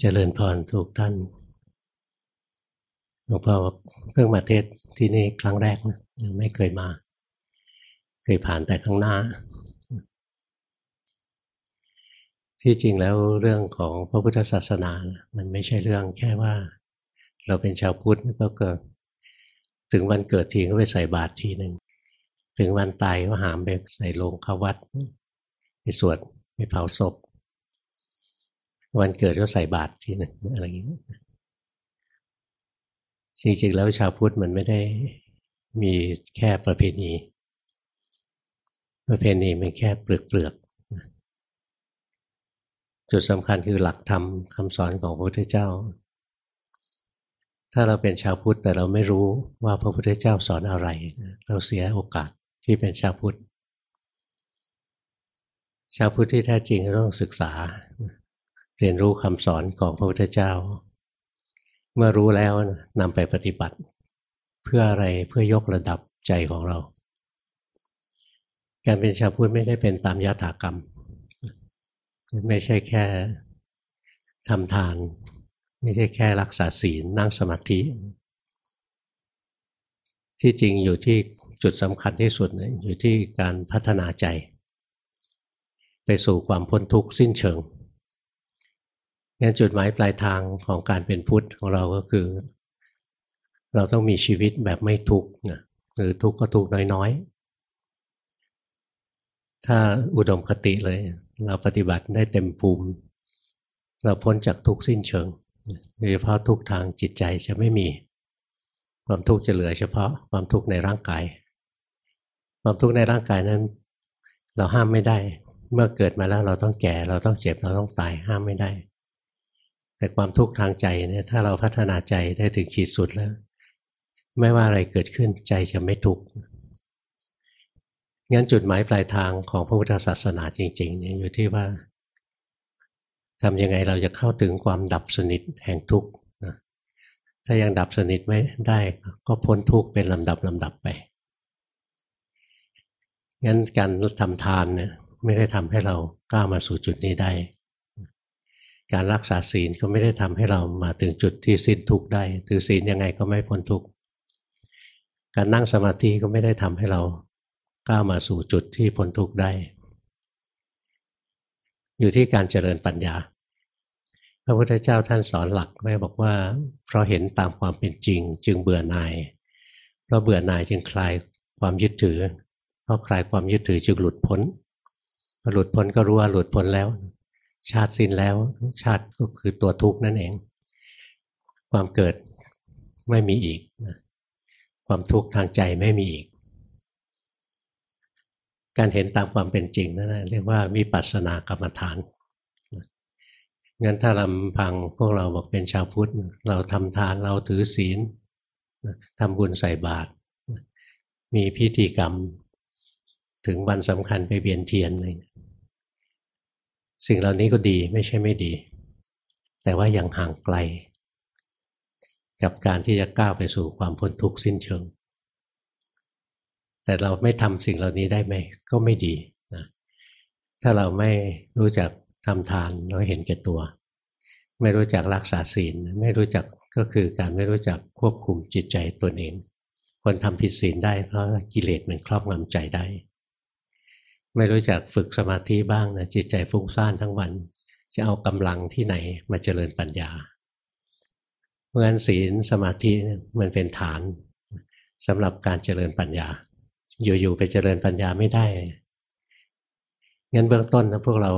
เจริญพรทุกท่านหลวงพ่อเพิ่งมาเทศที่นี่ครั้งแรกนะยังไม่เคยมา เคยผ่านแต่ข้างหน้า ที่จริงแล้วเรื่องของพระพุทธศาสนา มันไม่ใช่เรื่องแค่ว่า เราเป็นชาวพุทธก็เกิด ถึงวันเกิดทีก็ไปใส่บาตรทีหนึ่งถึงวันตายก็หามไปใส่โลงเข้าวัด ไปสวดไปเผาศพ วันเกิดก็ใส่บาตรทีหนึ่งอะไรอย่างนี้จริงๆแล้วชาวพุทธมันไม่ได้มีแค่ประเพณี ประเพณีมันแค่เปลือกเปลือกจุดสำคัญคือหลักธรรมคำสอนของพระพุทธเจ้า ถ้าเราเป็นชาวพุทธแต่เราไม่รู้ว่าพระพุทธเจ้าสอนอะไร เราเสียโอกาสที่เป็นชาวพุทธ ชาวพุทธที่แท้จริงต้องศึกษา เรียนรู้คำสอนของพระพุทธเจ้า เมื่อรู้แล้วนำไปปฏิบัติ เพื่ออะไรเพื่อยกระดับใจของเรา การเป็นชาวพุทธไม่ได้เป็นตามยถากรรม ไม่ใช่แค่ทำทาน ไม่ใช่แค่รักษาศีลนั่งสมาธิ ที่จริงอยู่ที่จุดสำคัญที่สุดอยู่ที่การพัฒนาใจ ไปสู่ความพ้นทุกข์สิ้นเชิง งั้นจุดหมายปลายทางของการเป็นพุทธของเราก็คือ เราต้องมีชีวิตแบบไม่ทุกข์นะหรือทุกข์ก็ทุกข์น้อยๆ ถ้าอุดมคติเลย เราปฏิบัติได้เต็มภูมิ เราพ้นจากทุกข์สิ้นเชิงโดยเฉพาะทุกทางจิตใจจะไม่มี ความทุกข์จะเหลือเฉพาะความทุกข์ในร่างกาย ความทุกข์ในร่างกายนั้น เราห้ามไม่ได้ เมื่อเกิดมาแล้วเราต้องแก่ เราต้องเจ็บเราต้องตายห้ามไม่ได้ แต่ความทุกข์ทางใจเนี่ยถ้าเราพัฒนาใจได้ถึงขีดสุดแล้ว ไม่ว่าอะไรเกิดขึ้นใจจะไม่ทุกข์งั้นจุดหมายปลายทางของพระพุทธศาสนาจริงๆเนี่ยอยู่ที่ว่าทำยังไงเราจะเข้าถึงความดับสนิทแห่งทุกข์นะถ้ายังดับสนิทไม่ได้ก็พ้นทุกข์เป็นลำดับลำดับไปงั้นการทำทานเนี่ยไม่ได้ทำให้เราก้าวมาสู่จุดนี้ได้ การรักษาศีลก็ไม่ได้ทำให้เรามาถึงจุดที่สิ้นทุกข์ได้ ถือศีลยังไงก็ไม่พ้นทุกข์ การนั่งสมาธิก็ไม่ได้ทำให้เราก้าวมาสู่จุดที่พ้นทุกข์ได้ อยู่ที่การเจริญปัญญา พระพุทธเจ้าท่านสอนหลักไว้บอกว่า เพราะเห็นตามความเป็นจริง จึงเบื่อหน่าย เพราะเบื่อหน่ายจึงคลายความยึดถือ เพราะคลายความยึดถือจึงหลุดพ้นพอหลุดพ้นก็รู้ว่าหลุดพ้นแล้ว ชาติสิ้นแล้วชาติก็คือตัวทุกข์นั่นเอง ความเกิดไม่มีอีกความทุกข์ทางใจไม่มีอีก การเห็นตามความเป็นจริงนั่นเรียกว่ามีปัสนากรรมฐานงั้นถ้าลำพังพวกเราบอกเป็นชาวพุทธ เราทำทานเราถือศีลทำบุญใส่บาตรมีพิธีกรรม ถึงวันสำคัญไปเวียนเทียนอะไร สิ่งเหล่านี้ก็ดีไม่ใช่ไม่ดี แต่ว่ายังห่างไกล กับการที่จะก้าวไปสู่ความพ้นทุกข์สิ้นเชิง แต่เราไม่ทำสิ่งเหล่านี้ได้ไหมก็ไม่ดีนะถ้าเราไม่รู้จักทำทานเราเห็นแก่ตัว ไม่รู้จักรักษาศีลไม่รู้จักก็คือการไม่รู้จักควบคุมจิตใจตนเอง คนทำผิดศีลได้เพราะกิเลสมันครอบงำใจได้ ไม่รู้จักฝึกสมาธิบ้างนะจิตใจฟุ้งซ่านทั้งวัน จะเอากำลังที่ไหนมาเจริญปัญญา เพราะฉะนั้นศีลสมาธิมันเป็นฐานสำหรับการเจริญปัญญา อยู่ๆไปเจริญปัญญาไม่ได้งั้นเบื้องต้นนะพวกเรา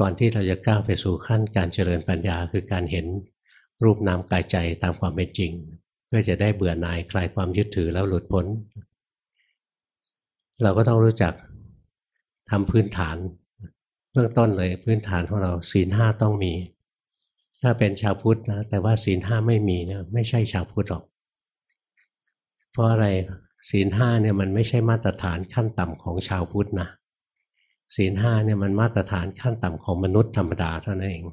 ก่อนที่เราจะก้าวไปสู่ขั้นการเจริญปัญญาคือการเห็นรูปนามกายใจตามความเป็นจริง เพื่อจะได้เบื่อหน่ายคลายความยึดถือแล้วหลุดพ้น เราก็ต้องรู้จักทำพื้นฐาน เบื้องต้นเลยพื้นฐานของเราศีลห้าต้องมี ถ้าเป็นชาวพุทธนะแต่ว่าศีลห้าไม่มีเนี่ยไม่ใช่ชาวพุทธหรอก เพราะอะไรศีลห้าเนี่ยมันไม่ใช่มาตรฐานขั้นต่ำของชาวพุทธนะศีลห้าเนี่ยมันมาตรฐานขั้นต่ำของมนุษย์ธรรมดาเท่านั้นเอง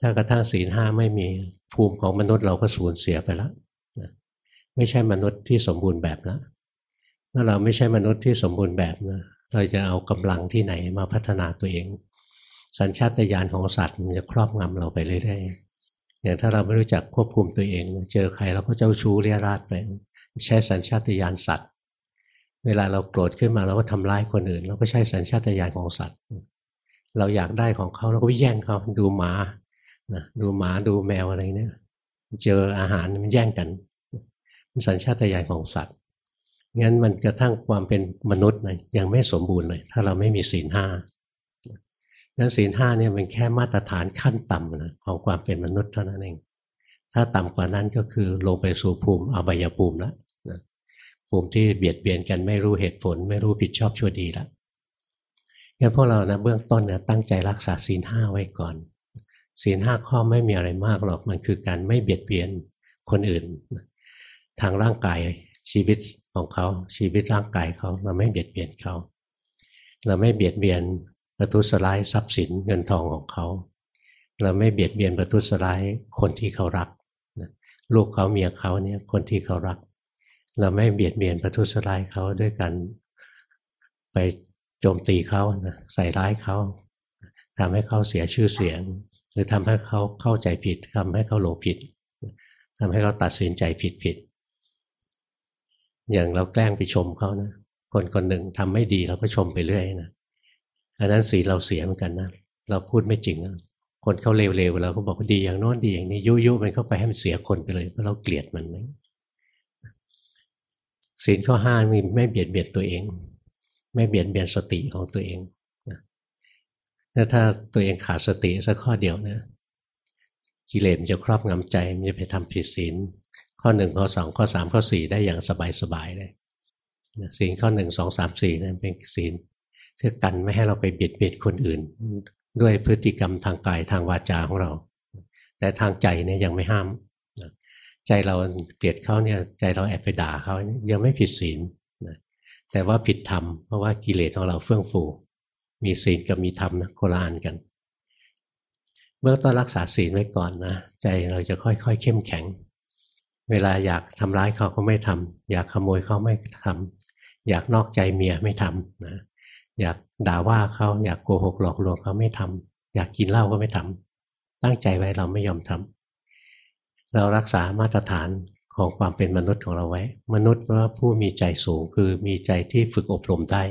ถ้ากระทั่งศีลห้าไม่มีภูมิของมนุษย์เราก็สูญเสียไปแล้วไม่ใช่มนุษย์ที่สมบูรณ์แบบแล้ว ถ้าเราไม่ใช่มนุษย์ที่สมบูรณ์แบบนะเราจะเอากำลังที่ไหนมาพัฒนาตัวเอง สัญชาตญาณของสัตว์มันจะครอบงำเราไปเรื่อยๆอย่างถ้าเราไม่รู้จักควบคุมตัวเอง เจอใครเราก็เจ้าชู้เรียราดไปใช้สัญชาตญาณสัตว์ เวลาเราโกรธขึ้นมาเราก็ทำร้ายคนอื่น เราก็ใช้สัญชาตญาณของสัตว์ เราอยากได้ของเขาเราก็แย่งเขาดูหมานะดูหมาดูแมวอะไรเนี่ยเจออาหารมันแย่งกันมันสัญชาตญาณของสัตว์ งั้นมันกระทั่งความเป็นมนุษย์นะยังไม่สมบูรณ์เลย ถ้าเราไม่มีศีลห้านั้นศีลห้าเนี่ยเป็นแค่มาตรฐานขั้นต่ำนะของความเป็นมนุษย์เท่านั้นเอง ถ้าต่ำกว่านั้นก็คือลงไปสู่ภูมิอบายภูมิแล้วนะภูมิที่เบียดเบียนกันไม่รู้เหตุผล ไม่รู้ผิดชอบชั่วดีล้วงั้นพวกเรานะเบื้องต้นเนี่ยตั้งใจรักษาศีลห้าไว้ก่อนศีลห้าข้อไม่มีอะไรมากหรอกมันคือการไม่เบียดเบียนคนอื่น ทางร่างกายชีวิต ของเขาชีวิตร่างกายเขาเราไม่เบียดเบียนเขา เราไม่เบียดเบียนประทุษร้ายทรัพย์สินเงินทองของเขา เราไม่เบียดเบียนประทุษร้ายคนที่เขารักลูกเขาเมียเขาเนี่ยคนที่เขารัก เราไม่เบียดเบียนประทุษร้ายเขาด้วยกันไปโจมตีเขาใส่ร้ายเขาทำให้เขาเสียชื่อเสียง หรือทำให้เขาเข้าใจผิดทำให้เขาหลงผิดทำให้เขาตัดสินใจผิดผิด อย่างเราแกล้งไปชมเขานะคนคนหนึ่งทำไม่ดีเราก็ชมไปเรื่อยนะอันนั้นสีเราเสียเหมือนกันนะเราพูดไม่จริงนะคนเขาเลวๆเราก็บอกว่าดีอย่างโน้นดีอย่างนี้ยุยุมันเข้าไปให้มันเสียคนไปเลยเพราะเราเกลียดมันไหมศีลข้อห้ามีไม่เบียดเบียนตัวเอง ไม่เบียดเบียนสติของตัวเองนะถ้าตัวเองขาดสติสักข้อเดียวนะกิเลสมันจะครอบงำใจมันจะไปทำผิดศีล ข้อหนึ่งข้อสองข้อสามข้อสี่ได้อย่างสบายๆเลยศีลข้อหนึ่งสองสามสี่นั่นเป็นศีลเพื่อกันไม่ให้เราไปเบียดเบียนคนอื่น ด้วยพฤติกรรมทางกายทางวาจาของเรา แต่ทางใจเนี่ยยังไม่ห้ามใจเราเกลียดเขาเนี่ยใจเราแอบไปด่าเขายังไม่ผิดศีลแต่ว่าผิดธรรมเพราะว่ากิเลสของเราเฟื่องฟู มีศีลกับมีธรรมนะโคลานกันเมื่อต้อนรักษาศีลไว้ก่อนนะใจเราจะค่อยๆ เข้มแข็ง เวลาอยากทำร้ายเขาก็ไม่ทำอยากขโมยเขาไม่ทำอยากนอกใจเมียไม่ทำนะอยากด่าว่าเขาอยากโกหกหลอกลวงเขาไม่ทำอยากกินเหล้าก็ไม่ทำตั้งใจไว้เราไม่ยอมทำเรารักษามาตรฐานของความเป็นมนุษย์ของเราไว้ มนุษย์ว่าผู้มีใจสูงคือมีใจที่ฝึกอบรมได้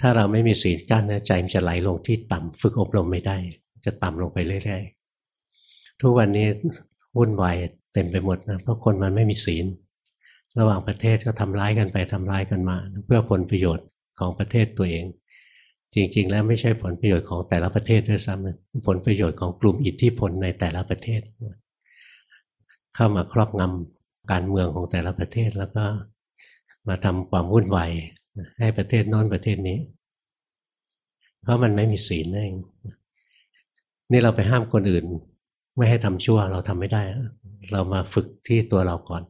ถ้าเราไม่มีศีลกั้นใจมันจะไหลลงที่ต่ำฝึกอบรมไม่ได้ จะต่ำลงไปเรื่อยๆทุกวันนี้วุ่นวาย เต็มไปหมดนะเพราะคนมันไม่มีศีล ระหว่างประเทศก็ทำร้ายกันไปทำร้ายกันมา เพื่อผลประโยชน์ของประเทศตัวเอง จริง ๆ แล้วไม่ใช่ผลประโยชน์ของแต่ละประเทศด้วยซ้ำผลประโยชน์ของกลุ่มอิทธิพลในแต่ละประเทศ เข้ามาครอบงำการเมืองของแต่ละประเทศแล้วก็มาทำความวุ่นวายให้ประเทศโน้นประเทศนี้ เพราะมันไม่มีศีลนั่นเองนี่เราไปห้ามคนอื่น ไม่ให้ทำชั่วเราทำไม่ได้ เรามาฝึกที่ตัวเราก่อน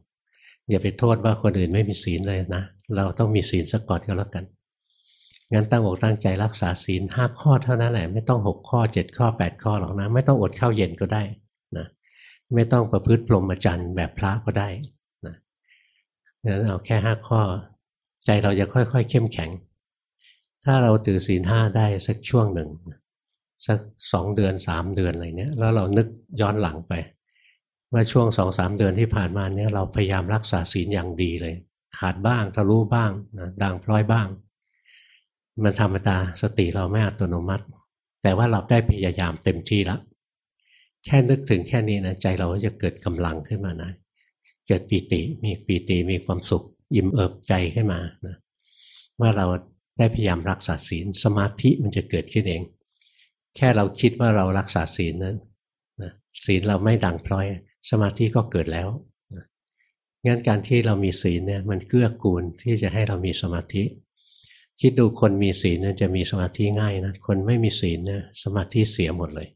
อย่าไปโทษว่าคนอื่นไม่มีศีลเลยนะ เราต้องมีศีลสักก่อนก็แล้วกัน งั้นตั้งอกตั้งใจรักษาศีลห้าข้อเท่านั้นแหละ ไม่ต้องหกข้อเจ็ดข้อแปดข้อหรอกนะ ไม่ต้องอดข้าวเย็นก็ได้นะไม่ต้องประพฤติพรหมจรรย์แบบพระก็ได้นะงั้นเอาแค่ห้าข้อ ใจเราจะค่อยๆ เข้มแข็ง ถ้าเราถือศีลห้าได้สักช่วงหนึ่ง สักสองเดือนสามเดือนอะไรเนี้ยแล้วเรานึกย้อนหลังไป ว่าช่วงสองสามเดือนที่ผ่านมาเนี้ยเราพยายามรักษาศีลอย่างดีเลย ขาดบ้างทะลุบ้างนะด่างพร้อยบ้าง มันธรรมดาสติเราไม่อัตโนมัติ แต่ว่าเราได้พยายามเต็มที่แล้วแค่นึกถึงแค่นี้นะใจเราก็จะเกิดกำลังขึ้นมานะเกิดปีติมีปีติมีความสุขยิ้มเอิบใจขึ้นมานะว่าเราได้พยายามรักษาศีลสมาธิมันจะเกิดขึ้นเอง แค่เราคิดว่าเรารักษาศีลนั้นศีลเราไม่ดังพร้อย สมาธิก็เกิดแล้วงั้นการที่เรามีศีลเนี่ยมันเกื้อกูลที่จะให้เรามีสมาธิ คิดดูคนมีศีลเนี่ยจะมีสมาธิง่ายนะคนไม่มีศีลเนี่ยสมาธิเสียหมดเลย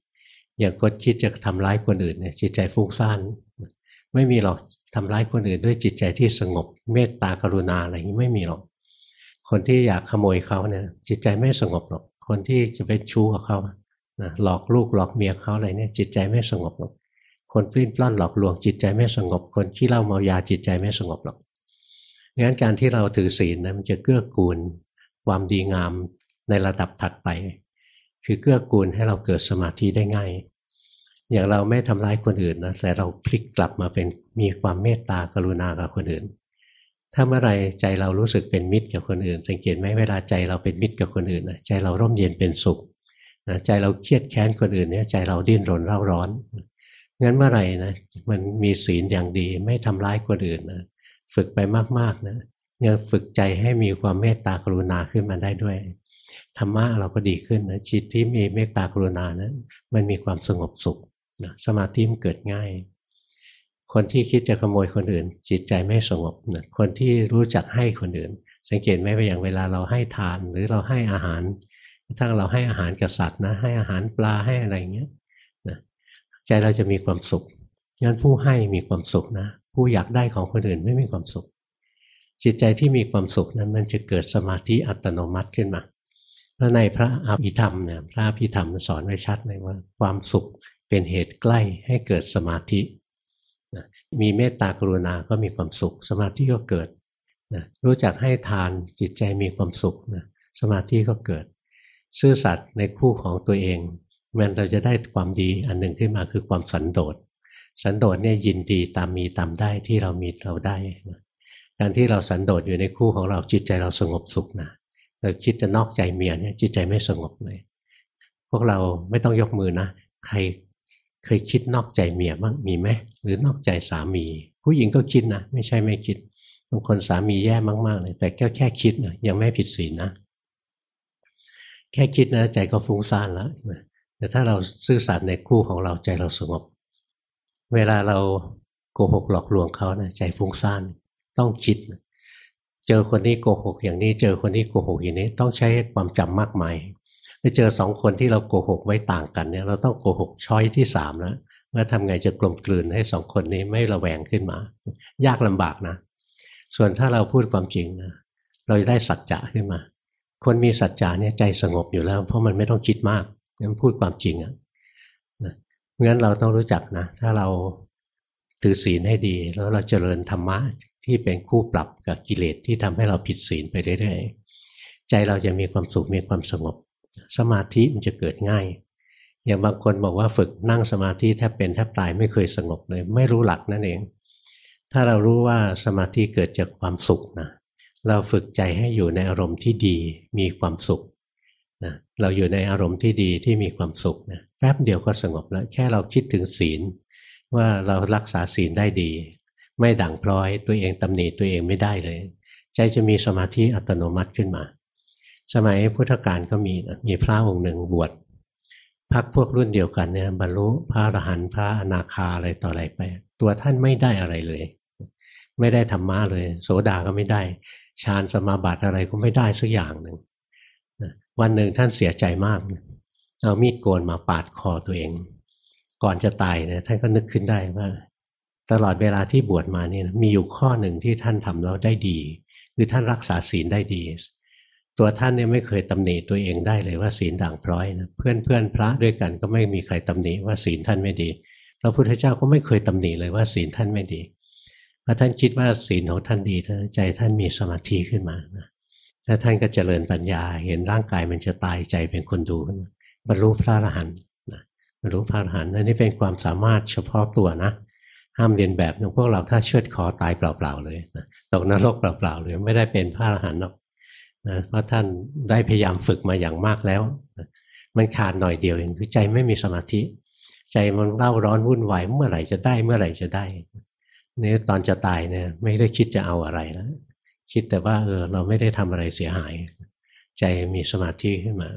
อย่างคนคิดจะทำร้ายคนอื่นเนี่ยจิตใจฟุ้งซ่านไม่มีหรอกทำร้ายคนอื่นด้วยจิตใจที่สงบเมตตากรุณาอะไรนี้ไม่มีหรอก คนที่อยากขโมยเขาเนี่ยจิตใจไม่สงบหรอก คนที่จะไปชู้กับเขา นะหลอกลูกหลอกเมียเขาอะไรเนี่ยจิตใจไม่สงบหรอกคนปลิ้นปล้อนหลอกลวงจิตใจไม่สงบ คนขี้เล่าเมายาจิตใจไม่สงบหรอกงั้นการที่เราถือศีลนะมันจะเกื้อกูลความดีงามในระดับถัดไป คือเกื้อกูลให้เราเกิดสมาธิได้ง่าย อย่างเราไม่ทำร้ายคนอื่นนะแต่เราพลิกกลับมาเป็นมีความเมตตากรุณากับคนอื่น ถ้าเมื่อไรใจเรารู้สึกเป็นมิตรกับคนอื่น สังเกตไหมเวลาใจเราเป็นมิตรกับคนอื่นนะใจเราร่มเย็นเป็นสุข นะใจเราเครียดแค้นคนอื่นเนี่ยใจเราดิ้นรนเร่าร้อน งั้นเมื่อไหร่นะมันมีศีลอย่างดีไม่ทำร้ายคนอื่นนะฝึกไปมากๆนะยังฝึกใจให้มีความเมตตากรุณาขึ้นมาได้ด้วยธรรมะเราก็ดีขึ้นนะจิตที่มีเมตตากรุณานะั้นมันมีความสงบสุขนะสมาธิมันเกิดง่าย คนที่คิดจะขโมยคนอื่น จิตใจไม่สงบนะคนที่รู้จักให้คนอื่น สังเกตไหมว่าอย่างเวลาเราให้ทานหรือเราให้อาหาร ถ้าเราให้อาหารกับสัตว์นะให้อาหารปลาให้อะไรเงี้ยนะใจเราจะมีความสุขงั้นผู้ให้มีความสุขนะ ผู้อยากได้ของคนอื่นไม่มีความสุข จิตใจที่มีความสุขนั้นมันจะเกิดสมาธิอัตโนมัติขึ้นมาแล้วในพระอภิธรรมเนี่ยพระอภิธรรมสอนไว้ชัดเลยว่า ความสุขเป็นเหตุใกล้ให้เกิดสมาธิมีเมตตากรุณาก็มีความสุข สมาธิก็เกิดนะรู้จักให้ทานจิตใจมีความสุขนะสมาธิก็เกิด ซื่อสัตย์ในคู่ของตัวเอง มันเราจะได้ความดีอันหนึ่งขึ้นมาคือความสันโดษสันโดษเนี่ยยินดีตามมีตามได้ที่เรามีเราได้การที่เราสันโดษอยู่ในคู่ของเราจิตใจเราสงบสุขนะเราคิดจะนอกใจเมียเนี่ยจิตใจไม่สงบเลย พวกเราไม่ต้องยกมือนะ ใครเคยคิดนอกใจเมียบ้างมีไหมหรือนอกใจสามี ผู้หญิงก็คิดนะไม่ใช่ไม่คิดบางคนสามีแย่มากๆเลยแต่แค่แค่คิดนะยังไม่ผิดศีลนะ แค่คิดนะใจก็ฟุ้งซ่านแล้วแต่ถ้าเราซื่อสัตย์ในคู่ของเราใจเราสงบ เวลาเราโกหกหลอกลวงเขานะใจฟุ้งซ่านต้องคิด เจอคนนี้โกหกอย่างนี้ เจอคนนี้โกหกอย่างนี้ ต้องใช้ความจำมากมายไปเจอสองคนที่เราโกหกไว้ต่างกันเนี่ยเราต้องโกหกช้อยที่สามแล้วว่าทำไงจะกลมกลืนให้สองคนนี้ไม่ระแวงขึ้นมา ยากลำบากนะ ส่วนถ้าเราพูดความจริงนะเราจะได้สัจจะขึ้นมา คนมีสัจจะเนี่ยใจสงบอยู่แล้ว เพราะมันไม่ต้องคิดมากงั้นพูดความจริงอะนะงั้นเราต้องรู้จักนะ ถ้าเราถือศีลให้ดี แล้วเราเจริญธรรมะที่เป็นคู่ปรับกับกิเลสที่ทำให้เราผิดศีลไปเรื่อยๆใจเราจะมีความสุขมีความสงบ สมาธิมันจะเกิดง่าย อย่างบางคนบอกว่าฝึกนั่งสมาธิแทบเป็นแทบตายไม่เคยสงบเลย ไม่รู้หลักนั่นเอง ถ้าเรารู้ว่าสมาธิเกิดจากความสุขนะ เราฝึกใจให้อยู่ในอารมณ์ที่ดีมีความสุขนะเราอยู่ในอารมณ์ที่ดีที่มีความสุขนะแป๊บเดียวก็สงบแล้วแค่เราคิดถึงศีล ว่าเรารักษาศีลได้ดี ไม่ด่างพร้อยตัวเองตำหนิตัวเองไม่ได้เลย ใจจะมีสมาธิอัตโนมัติขึ้นมา สมัยพุทธกาลก็มีมีพระองค์หนึ่งบวชพักพวกรุ่นเดียวกันเนี่ยบรรลุพระอรหันต์พระอนาคาอะไรต่ออะไรไป ตัวท่านไม่ได้อะไรเลย ไม่ได้ธรรมะเลย โสดาก็ไม่ได้ ฌานสมาบัติอะไรก็ไม่ได้สักอย่างหนึ่งวันหนึ่งท่านเสียใจมากเอามีดโกนมาปาดคอตัวเอง ก่อนจะตายเนี่ยท่านก็นึกขึ้นได้ว่า ตลอดเวลาที่บวชมานี่มีอยู่ข้อหนึ่งที่ท่านทำแล้วได้ดี คือท่านรักษาศีลได้ดี ตัวท่านเนี่ยไม่เคยตำหนิตัวเองได้เลยว่าศีลด่างพร้อยนะเพื่อนเพื่อนพระด้วยกันก็ไม่มีใครตำหนิว่าศีลท่านไม่ดีพระพุทธเจ้าก็ไม่เคยตำหนิเลยว่าศีลท่านไม่ดี อท่านคิดว่าศีลของท่านดีใจท่านมีสมาธิขึ้นมานะแล้วท่านก็เจริญปัญญา เห็นร่างกายมันจะตายใจเป็นคนดูบรรลุพระอรหันต์บรรลุพระอรหันต์อันนี้เป็นความสามารถเฉพาะตัวนะห้ามเรียนแบบองพวกเราถ้าเชือดคอตายเปล่าๆเลยนะตกนรกเปล่าๆเลยไม่ได้เป็นพระอรหันต์หรอกนะเพราะท่านได้พยายามฝึกมาอย่างมากแล้วนะมันขาดหน่อยเดียวเองคือใจไม่มีสมาธิ ใจมันเล่าร้อนวุ่นวายเมื่อไหร่จะได้เมื่อไหร่จะได้ นี่ตอนจะตายเนี่ย ไม่ได้คิดจะเอาอะไรแล้ว คิดแต่ว่าเออเราไม่ได้ทำอะไรเสียหาย ใจมีสมาธิขึ้นมา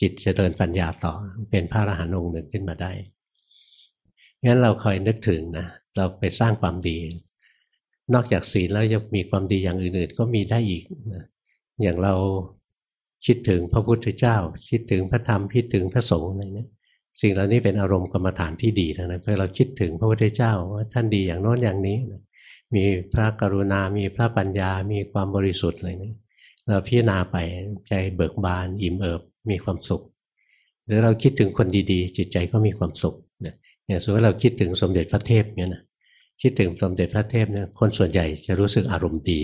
จิตจะเดินปัญญาต่อเป็นพระอรหันต์องค์หนึ่งขึ้นมาได้งั้นเราคอยนึกถึงนะเราไปสร้างความดี นอกจากศีลแล้วยังมีความดีอย่างอื่นๆ ก็มีได้อีกนะอย่างเราคิดถึงพระพุทธเจ้า คิดถึงพระธรรมคิดถึงพระสงฆ์อะไรเนี่ย สิ่งเหล่านี้เป็นอารมณ์กรรมฐานที่ดีทั้งนั้นเพื่อเราคิดถึงพระพุทธเจ้าว่าท่านดีอย่างโน้นอย่างนี้ มีพระกรุณา มีพระปัญญา มีความบริสุทธิ์อะไรนี้เราพิจารณาไปใจเบิกบาน อิ่มเอิบมีความสุข หรือเราคิดถึงคนดีๆ จิตใจก็มีความสุขอย่างสมมติเราคิดถึงสมเด็จพระเทพเนี่ยนะคิดถึงสมเด็จพระเทพเนี่ยคนส่วนใหญ่จะรู้สึกอารมณ์ดี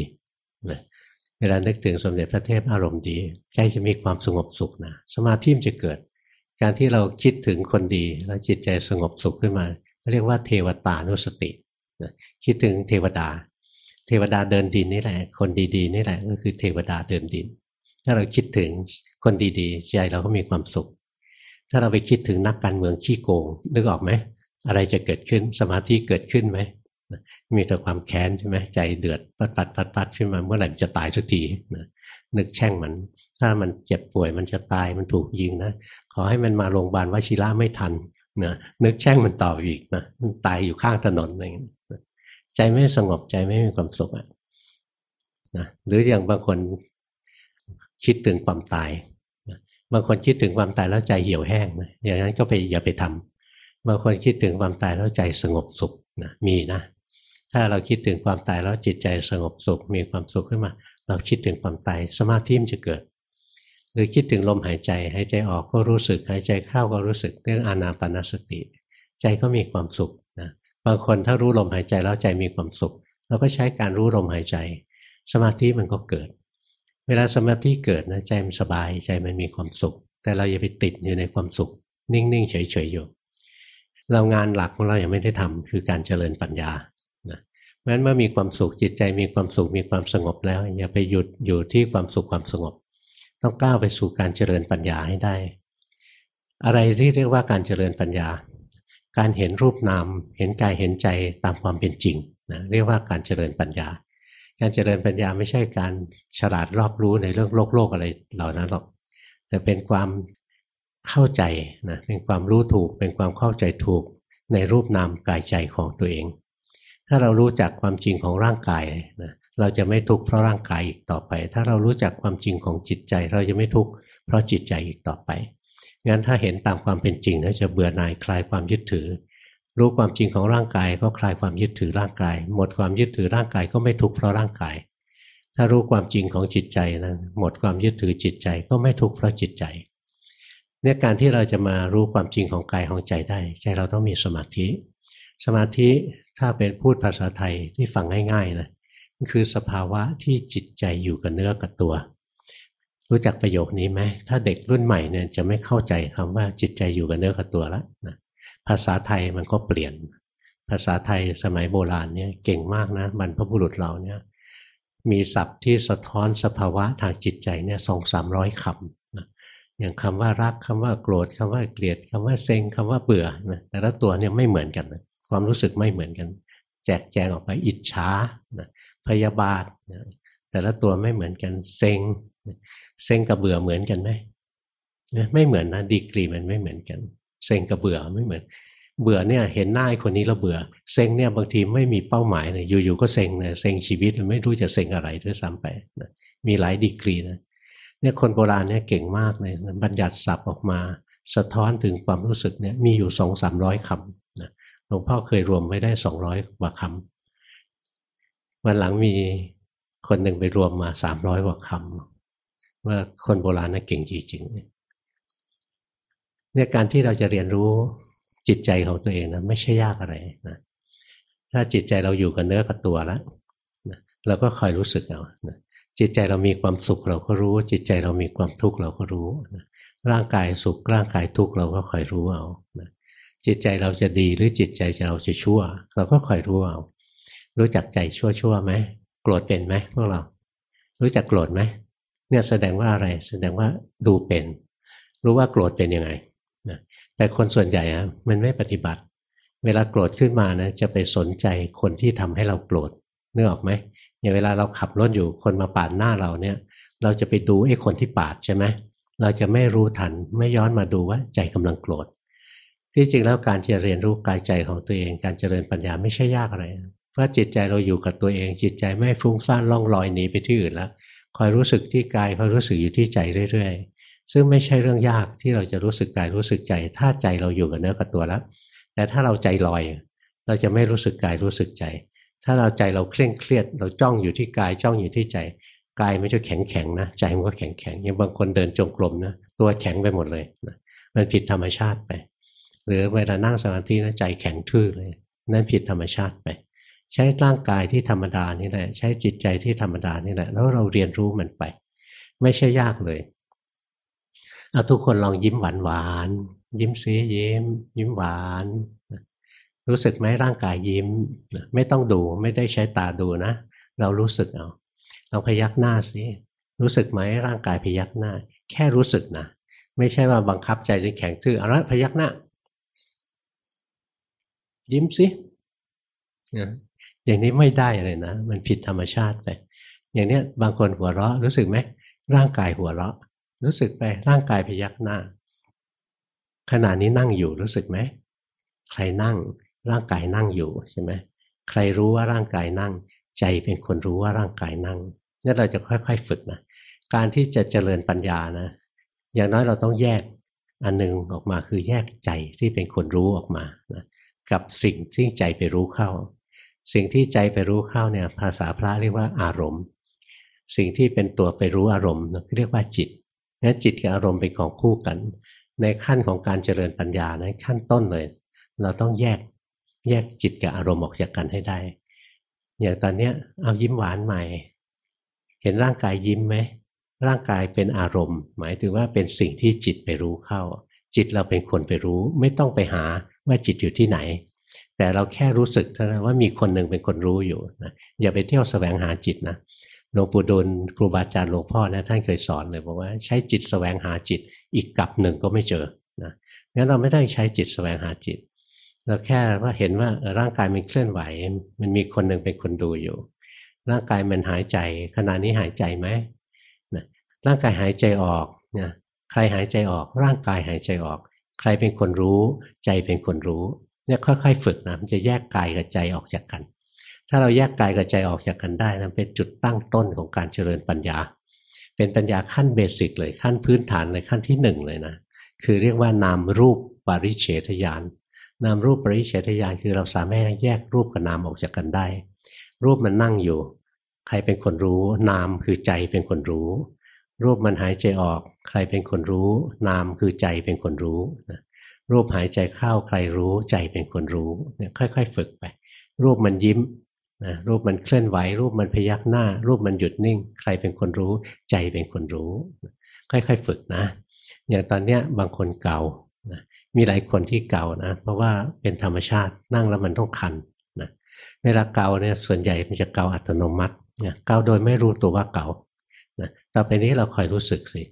นะเวลานึกถึงสมเด็จพระเทพอารมณ์ดี ใจจะมีความสงบสุขนะสมาธิมันจะเกิด การที่เราคิดถึงคนดี แล้วจิตใจสงบสุขขึ้นมาเรียกว่าเทวตานุสติคิดถึงเทวดา เทวดาเดินดินนี่แหละ คนดีๆนี่แหละก็คือเทวดาเดินดิน ถ้าเราคิดถึงคนดีๆใจเราก็มีความสุข ถ้าเราไปคิดถึงนักการเมืองขี้โกงนึกออกไหมอะไรจะเกิดขึ้นสมาธิเกิดขึ้นไหมมีแต่ความแค้นใช่ไหมใจเดือดปัดปัดปัดปัดขึ้นมาเมื่อไหร่จะตายสักทีนึกแช่งมัน ถ้ามันเจ็บป่วยมันจะตายมันถูกยิงนะขอให้มันมาโรงพยาบาลวชิระไม่ทันนะนึกแช่งมันต่ออีกนะมันตายอยู่ข้างถนนอะไรอย่างนี้ใจไม่สงบใจไม่มีความสุขอะนะหรืออย่างบางคนคิดถึงความตายบางคนคิดถึงความตายแล้วใจเหี่ยวแห้งนะอย่างนั้นก็ไปอย่าไปทำบางคนคิดถึงความตายแล้วใจสงบสุขนะมีนะ ถ้าเราคิดถึงความตายแล้วจิตใจสงบสุขมีความสุขขึ้นมา เราคิดถึงความตายสมาธิมันจะเกิด หรือคิดถึงลมหายใจหายใจออกก็รู้สึกหายใจเข้าก็รู้สึกเรื่องอานาปนสติ ใจก็มีความสุขนะบางคนถ้ารู้ลมหายใจแล้วใจมีความสุข เราก็ใช้การรู้ลมหายใจ สมาธิมันก็เกิด เวลาสมาธิเกิดนะใจมันสบายใจมันมีความสุข แต่เราอย่าไปติดอยู่ในความสุข นิ่งๆเฉยๆอยู่เรางานหลักของเรายังไม่ได้ทำคือการเจริญปัญญาเพราะฉะนั้นเมื่อมีความสุขจิตใจมีความสุขมีความสงบแล้วอย่าไปหยุดอยู่ที่ความสุขความสงบ ต้องก้าวไปสู่การเจริญปัญญาให้ได้ อะไรที่เรียกว่าการเจริญปัญญา การเห็นรูปนาม เห็นกายเห็นใจตามความเป็นจริงนะเรียกว่าการเจริญปัญญา การเจริญปัญญาไม่ใช่การฉลาดรอบรู้ในเรื่องโลกโลกอะไรเหล่านั้นหรอก แต่เป็นความเข้าใจนะเป็นความรู้ถูก เป็นความเข้าใจถูกในรูปนามกายใจของตัวเอง ถ้าเรารู้จักความจริงของร่างกายนะ เราจะไม่ทุกข์เพราะร่างกายอีกต่อไป ถ้าเรารู้จักความจริงของจิตใจ เราจะไม่ทุกข์เพราะจิตใจอีกต่อไป งั้นถ้าเห็นตามความเป็นจริงนะจะเบื่อหน่ายคลายความยึดถือ รู้ความจริงของร่างกายก็คลายความยึดถือร่างกาย หมดความยึดถือร่างกายก็ไม่ทุกข์เพราะร่างกาย ถ้ารู้ความจริงของจิตใจนะหมดความยึดถือจิตใจก็ไม่ทุกข์เพราะจิตใจเนี่ยการที่เราจะมารู้ความจริงของกายของใจได้ ใจเราต้องมีสมาธิ สมาธิถ้าเป็นพูดภาษาไทยที่ฟังง่ายๆนะ คือสภาวะที่จิตใจอยู่กับเนื้อกับตัว รู้จักประโยคนี้ไหมถ้าเด็กรุ่นใหม่เนี่ยจะไม่เข้าใจคำว่าจิตใจอยู่กับเนื้อกับตัวแล้วนะภาษาไทยมันก็เปลี่ยน ภาษาไทยสมัยโบราณเนี่ยเก่งมากนะบรรพบุรุษเราเนี่ยมีศัพท์ที่สะท้อนสภาวะทางจิตใจเนี่ยสองสามร้อยคำนะอย่างคำว่ารักคำว่าโกรธคำว่าเกลียดคำว่าเซ็งคำว่าเบื่อนะแต่ละตัวเนี่ยไม่เหมือนกันนะความรู้สึกไม่เหมือนกัน แจกแจงออกไปอิจฉา พยาบาทแต่ละตัวไม่เหมือนกันเซ็งเซ็งกับเบื่อเหมือนกันไหมไม่เหมือนนะดีกรีมันไม่เหมือนกันเซ็งกับเบื่อไม่เหมือน เบื่อเนี่ย เห็นหน้าคนนี้แล้วเบื่อเซ็งเนี่ยบางทีไม่มีเป้าหมายเลยอยู่ๆก็เซ็งเลยเซ็งชีวิตไม่รู้จะเซ็งอะไรด้วยซ้ำไปนะมีหลายดีกรีนะเนี่ยคนโบราณเนี่ยเก่งมากเลยบัญญัติศัพท์ออกมา สะท้อนถึงความรู้สึกเนี่ยมีอยู่สองสามร้อยคำนะหลวงพ่อเคยรวมไว้ได้สองร้อยกว่าคำ วันหลังมีคนหนึ่งไปรวมมาสามร้อยกว่าคำว่าคนโบราณน่ะเก่งจริงๆเนี่ยการที่เราจะเรียนรู้จิตใจของตัวเองนะไม่ใช่ยากอะไรนะถ้าจิตใจเราอยู่กับเนื้อกับตัวแล้วนะเราก็คอยรู้สึกเอานะจิตใจเรามีความสุขเราก็รู้ จิตใจเรามีความทุกข์เราก็รู้นะร่างกายสุขร่างกายทุกข์เราก็คอยรู้เอานะจิตใจเราจะดีหรือจิตใจเราจะชั่ว เราก็คอยรู้เอา รู้จักใจชั่วชั่วไหมโกรธเป็นไหมพวกเรา รู้จักโกรธไหมเนี่ยแสดงว่าอะไรแสดงว่าดูเป็น รู้ว่าโกรธเป็นยังไงนะแต่คนส่วนใหญ่อะมันไม่ปฏิบัติ เวลาโกรธขึ้นมานะจะไปสนใจคนที่ทำให้เราโกรธนึกออกไหมอย่างเวลาเราขับรถอยู่คนมาปาดหน้าเราเนี่ย เราจะไปดูไอ้คนที่ปาดใช่ไหมเราจะไม่รู้ทันไม่ย้อนมาดูว่าใจกำลังโกรธที่จริงแล้วการจะเรียนรู้กายใจของตัวเอง การเจริญปัญญาไม่ใช่ยากอะไร เพราะจิตใจเราอยู่กับตัวเอง จิตใจไม่ฟุ้งซ่านล่องลอยหนีไปที่อื่นแล้วคอยรู้สึกที่กายคอยรู้สึกอยู่ที่ใจเรื่อยๆ ซึ่งไม่ใช่เรื่องยากที่เราจะรู้สึกกายรู้สึกใจ ถ้าใจเราอยู่กับเนื้อกับตัวแล้ว แต่ถ้าเราใจลอย เราจะไม่รู้สึกกายรู้สึกใจ ถ้าเราใจเราเคร่งเครียด เราจ้องอยู่ที่กายจ้องอยู่ที่ใจกายไม่จะแข็งแข็งนะใจมันก็แข็งแข็งอย่างบางคนเดินจงกรมนะตัวแข็งไปหมดเลยนะมันผิดธรรมชาติไป หรือเวลานั่งสมาธินะใจแข็งทื่อเลย นั่นผิดธรรมชาติไป ใช้ร่างกายที่ธรรมดานี่แหละใช้จิตใจที่ธรรมดานี่แหละแล้วเราเรียนรู้มันไป ไม่ใช่ยากเลยเอาทุกคนลองยิ้มหวานหวานยิ้มซียิ้ม ยิ้มหวาน รู้สึกไหมร่างกายยิ้ม ไม่ต้องดูไม่ได้ใช้ตาดูนะ เรารู้สึกเอาลองพยักหน้าสิรู้สึกไหมร่างกายพยักหน้า แค่รู้สึกนะไม่ใช่ว่าบังคับใจจนแข็งทื่อเอาละพยักหน้า ยิ้มสิ อย่างนี้ไม่ได้เลยนะ มันผิดธรรมชาติไป อย่างเนี้ยบางคนหัวเราะรู้สึกไหมร่างกายหัวเราะ รู้สึกไปร่างกายพยักหน้า ขณะนี้นั่งอยู่รู้สึกไหมใครนั่ง ร่างกายนั่งอยู่ใช่ไหมใครรู้ว่าร่างกายนั่ง ใจเป็นคนรู้ว่าร่างกายนั่งนี่เราจะค่อย ๆ ฝึกนะการที่จะเจริญปัญญานะ อย่างน้อยเราต้องแยกอันหนึ่งออกมาคือแยกใจที่เป็นคนรู้ออกมานะกับสิ่งที่ใจไปรู้เข้า สิ่งที่ใจไปรู้เข้าเนี่ยภาษาพระเรียกว่าอารมณ์ สิ่งที่เป็นตัวไปรู้อารมณ์เรียกว่าจิตนั้นจิตกับอารมณ์เป็นของคู่กัน ในขั้นของการเจริญปัญญาในขั้นต้นเลย เราต้องแยกแยกจิตกับอารมณ์ออกจากกันให้ได้อย่างตอนเนี้ยเอายิ้มหวานใหม่ เห็นร่างกายยิ้มไหมร่างกายเป็นอารมณ์ หมายถึงว่าเป็นสิ่งที่จิตไปรู้เข้า จิตเราเป็นคนไปรู้ ไม่ต้องไปหาว่าจิตอยู่ที่ไหน แต่เราแค่รู้สึกเท่านั้นว่ามีคนหนึ่งเป็นคนรู้อยู่นะอย่าไปเที่ยวแสวงหาจิตนะหลวงปู่ดูลครูบาอาจารย์หลวงพ่อนะท่านเคยสอนเลยบอกว่าใช้จิตสแสวงหาจิต อีกกับหนึ่งก็ไม่เจอนะงั้นเราไม่ได้ใช้จิตสแสวงหาจิต เราแค่ว่าเห็นว่าร่างกายมันเคลื่อนไหว มันมีคนหนึ่งเป็นคนดูอยู่ ร่างกายมันหายใจขณะนี้หายใจไหมนะร่างกายหายใจออกนะใครหายใจออก ร่างกายหายใจออก ใครเป็นคนรู้ ใจเป็นคนรู้ เนี่ยค่อยๆฝึกนะมันจะแยกกายกับใจออกจากกัน ถ้าเราแยกกายกับใจออกจากกันได้นะเป็นจุดตั้งต้นของการเจริญปัญญา เป็นปัญญาขั้นเบสิกเลยขั้นพื้นฐานเลยขั้นที่หนึ่งเลยนะคือเรียกว่านามรูปปริเฉทญาณนามรูปปริเฉทญาณคือเราสามารถแยกรูปกับนามออกจากกันได้ รูปมันนั่งอยู่ ใครเป็นคนรู้ นามคือใจเป็นคนรู้ รูปมันหายใจออก ใครเป็นคนรู้ นามคือใจเป็นคนรู้ รูปหายใจเข้าใครรู้ใจเป็นคนรู้เนี่ยค่อย ๆ ฝึกไป รูปมันยิ้มนะรูปมันเคลื่อนไหว รูปมันพยักหน้า รูปมันหยุดนิ่ง ใครเป็นคนรู้ ใจเป็นคนรู้ ค่อยๆฝึกนะ อย่างตอนเนี้ยบางคนเก่านะมีหลายคนที่เก่านะเพราะว่าเป็นธรรมชาตินั่งแล้วมันต้องคันนะเวลาเก่าเนี่ยส่วนใหญ่มันจะเก่าอัตโนมัตินะเก่าโดยไม่รู้ตัวว่าเก่านะต่อไปนี้เราคอยรู้สึกสิ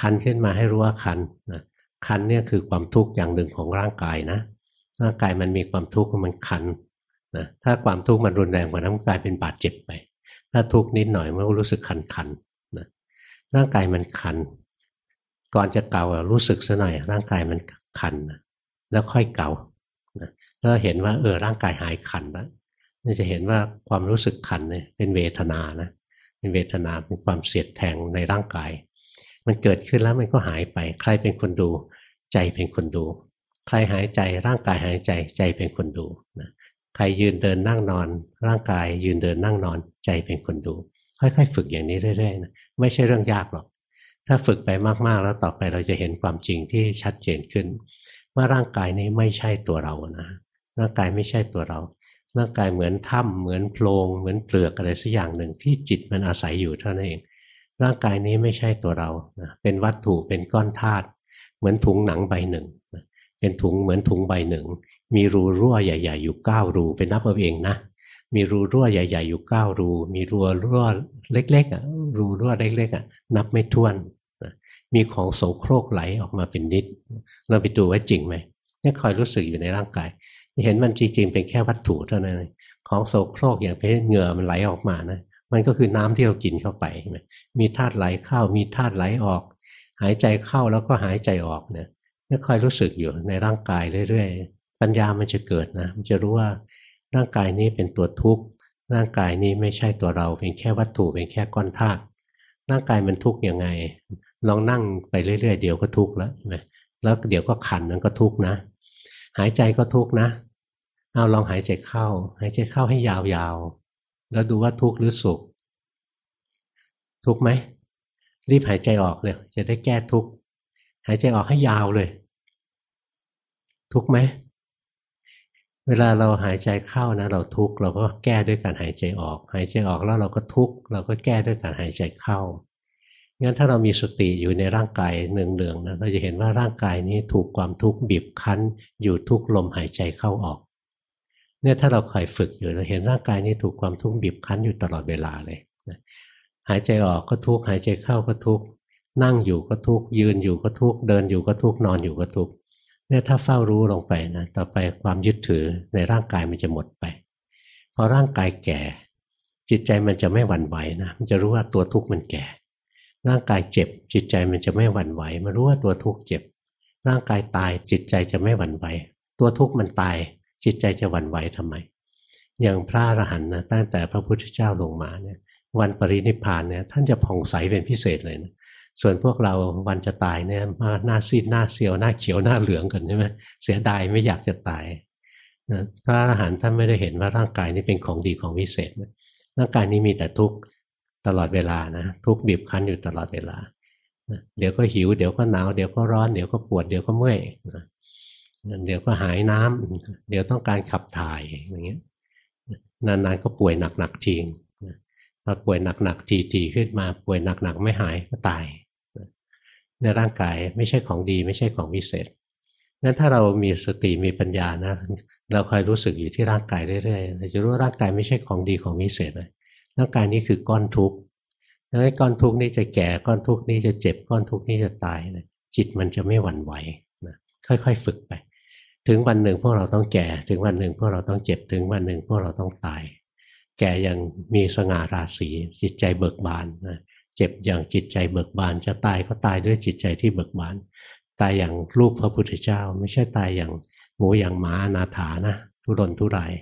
คันขึ้นมาให้รู้ว่าคันนะ คันเนี่ยคือความทุกข์อย่างหนึ่งของร่างกายนะร่างกายมันมีความทุกข์มันคันนะถ้าความทุกข์มันรุนแรงกว่านั้นกลายเป็นบาดเจ็บไป ถ้าทุกข์นิดหน่อยมันก็รู้สึกคันคันนะร่างกายมันคัน ก่อนจะเการู้สึกซะหน่อย ร่างกายมันคันนะแล้วค่อยเกานะแล้วเห็นว่าเออร่างกายหายคันแล้วนี่จะเห็นว่าความรู้สึกคันเนี่ยเป็นเวทนานะเป็นเวทนาเป็นความเสียดแทงในร่างกาย มันเกิดขึ้นแล้วมันก็หายไป ใครเป็นคนดู ใจเป็นคนดู ใครหายใจร่างกายหายใจใจเป็นคนดูนะใครยืนเดินนั่งนอน ร่างกายยืนเดินนั่งนอนใจเป็นคนดู ค่อยๆ ฝึกอย่างนี้เรื่อยๆนะไม่ใช่เรื่องยากหรอก ถ้าฝึกไปมากๆแล้วต่อไปเราจะเห็นความจริงที่ชัดเจนขึ้น ว่าร่างกายนี้ไม่ใช่ตัวเรานะร่างกายไม่ใช่ตัวเราร่างกายเหมือนถ้ำเหมือนโพรงเหมือนเปลือกอะไรสักอย่างหนึ่งที่จิตมันอาศัยอยู่เท่านั้นเอง ร่างกายนี้ไม่ใช่ตัวเรานะเป็นวัตถุเป็นก้อนธาตุเหมือนถุงหนังใบหนึ่งเป็นถุงเหมือนถุงใบหนึ่ง มีรูรั่วใหญ่ ๆ อยู่เก้ารูเป็นนับเอาเองนะมีรูรั่วใหญ่ ๆ อยู่เก้ารู มีรูรั่วเล็กๆอะรูรั่วเล็กๆอะนับไม่ถ้วนมีของโสโครกไหลออกมาเป็นนิด เราไปดูว่าจริงไหมนี่คอยรู้สึกอยู่ในร่างกาย เห็นมันจริงๆเป็นแค่วัตถุเท่านั้นของโสโครกอย่างเพชเหงื่อมันไหลออกมานะ มันก็คือน้ำที่เรากินเข้าไป มีธาตุไหลเข้า มีธาตุไหลออก หายใจเข้าแล้วก็หายใจออกเนี่ยนี่คอยรู้สึกอยู่ในร่างกายเรื่อยๆ ปัญญามันจะเกิดนะ มันจะรู้ว่าร่างกายนี้เป็นตัวทุกข์ ร่างกายนี้ไม่ใช่ตัวเรา เป็นแค่วัตถุ เป็นแค่ก้อนธาตุ ร่างกายมันทุกข์ยังไง ลองนั่งไปเรื่อยๆ เดี๋ยวก็ทุกข์แล้วนะแล้วเดี๋ยวก็ขันนั้นก็ทุกข์นะ หายใจก็ทุกข์นะ เอาลองหายใจเข้า หายใจเข้าให้ยาวๆ แล้วดูว่าทุกข์หรือสุข ทุกข์ไหมรีบหายใจออกเลย จะได้แก้ทุกข์หายใจออกให้ยาวเลย ทุกข์ไหมเวลาเราหายใจเข้านะ เราทุกข์เราก็แก้ด้วยการหายใจออก หายใจออกแล้วเราก็ทุกข์เราก็แก้ด้วยการหายใจเข้างั้นถ้าเรามีสติอยู่ในร่างกายเนืองๆนะเราจะเห็นว่าร่างกายนี้ถูกความทุกข์บีบคั้น อยู่ทุกลมหายใจเข้าออก เนี่ยถ้าเราคอยฝึกอยู่เราเห็นร่างกายนี้ถูกความทุกข์บีบคั้นอยู่ตลอดเวลาเลยหายใจออกก็ทุกข์หายใจเข้าก็ทุกข์นั่งอยู่ก็ทุกข์ยืนอยู่ก็ทุกข์เดินอยู่ก็ทุกข์นอนอยู่ก็ทุกข์เนี่ยถ้าเฝ้ารู้ลงไปนะต่อไปความยึดถือในร่างกายมันจะหมดไปพอร่างกายแก่ จิตใจมันจะไม่หวั่นไหวนะมันจะรู้ว่าตัวทุกข์มันแก่ ร่างกายเจ็บ จิตใจมันจะไม่หวั่นไหวมันรู้ว่าตัวทุกข์เจ็บ ร่างกายตายจิตใจจะไม่หวั่นไหว ตัวทุกข์มันตาย จิตใจจะหวั่นไหวทำไม อย่างพระอรหันต์นะตั้งแต่พระพุทธเจ้าลงมาเนี่ยวันปรินิพานเนี่ยท่านจะผ่องใสเป็นพิเศษเลยนะส่วนพวกเราวันจะตายเนี่ยมาหน้าซีดหน้าเซียวหน้าเขียวหน้าเหลืองกันใช่ไหมเสียดายไม่อยากจะตายนะพระอรหันต์ท่านไม่ได้เห็นว่าร่างกายนี้เป็นของดีของวิเศษนะร่างกายนี้มีแต่ทุกข์ตลอดเวลานะทุกข์บีบคั้นอยู่ตลอดเวลาเดี๋ยวก็หิวเดี๋ยวก็หนาวเดี๋ยวก็ร้อนเดี๋ยวก็ปวดเดี๋ยวก็เมื่อย เดี๋ยวก็หายน้ำเดี๋ยวต้องการขับถ่ายอย่างเงี้ยนานๆก็ป่วยหนักๆทีพอป่วยหนักๆทีๆขึ้นมาป่วยหนักๆไม่หายก็ตายในร่างกายไม่ใช่ของดี ไม่ใช่ของวิเศษนั้นถ้าเรามีสติมีปัญญานะ เราคอยรู้สึกอยู่ที่ร่างกายเรื่อยๆเราจะรู้ว่าร่างกายไม่ใช่ของดีของวิเศษเลยร่างกายนี้คือก้อนทุกข์แล้วก้อนทุกข์นี้จะแก่ก้อนทุกข์นี้จะเจ็บก้อนทุกข์นี้จะตายจิตมันจะไม่หวั่นไหวนะค่อยๆ ฝึกไป ถึงวันหนึ่งพวกเราต้องแก่ ถึงวันหนึ่งพวกเราต้องเจ็บ ถึงวันหนึ่งพวกเราต้องตาย แก่ยังมีสง่าราศีจิตใจเบิกบานนะเจ็บอย่างจิตใจเบิกบาน จะตายก็ตายด้วยจิตใจที่เบิกบาน ตายอย่างลูกพระพุทธเจ้า ไม่ใช่ตายอย่างหมูอย่างหมานาถานะทุรนทุราย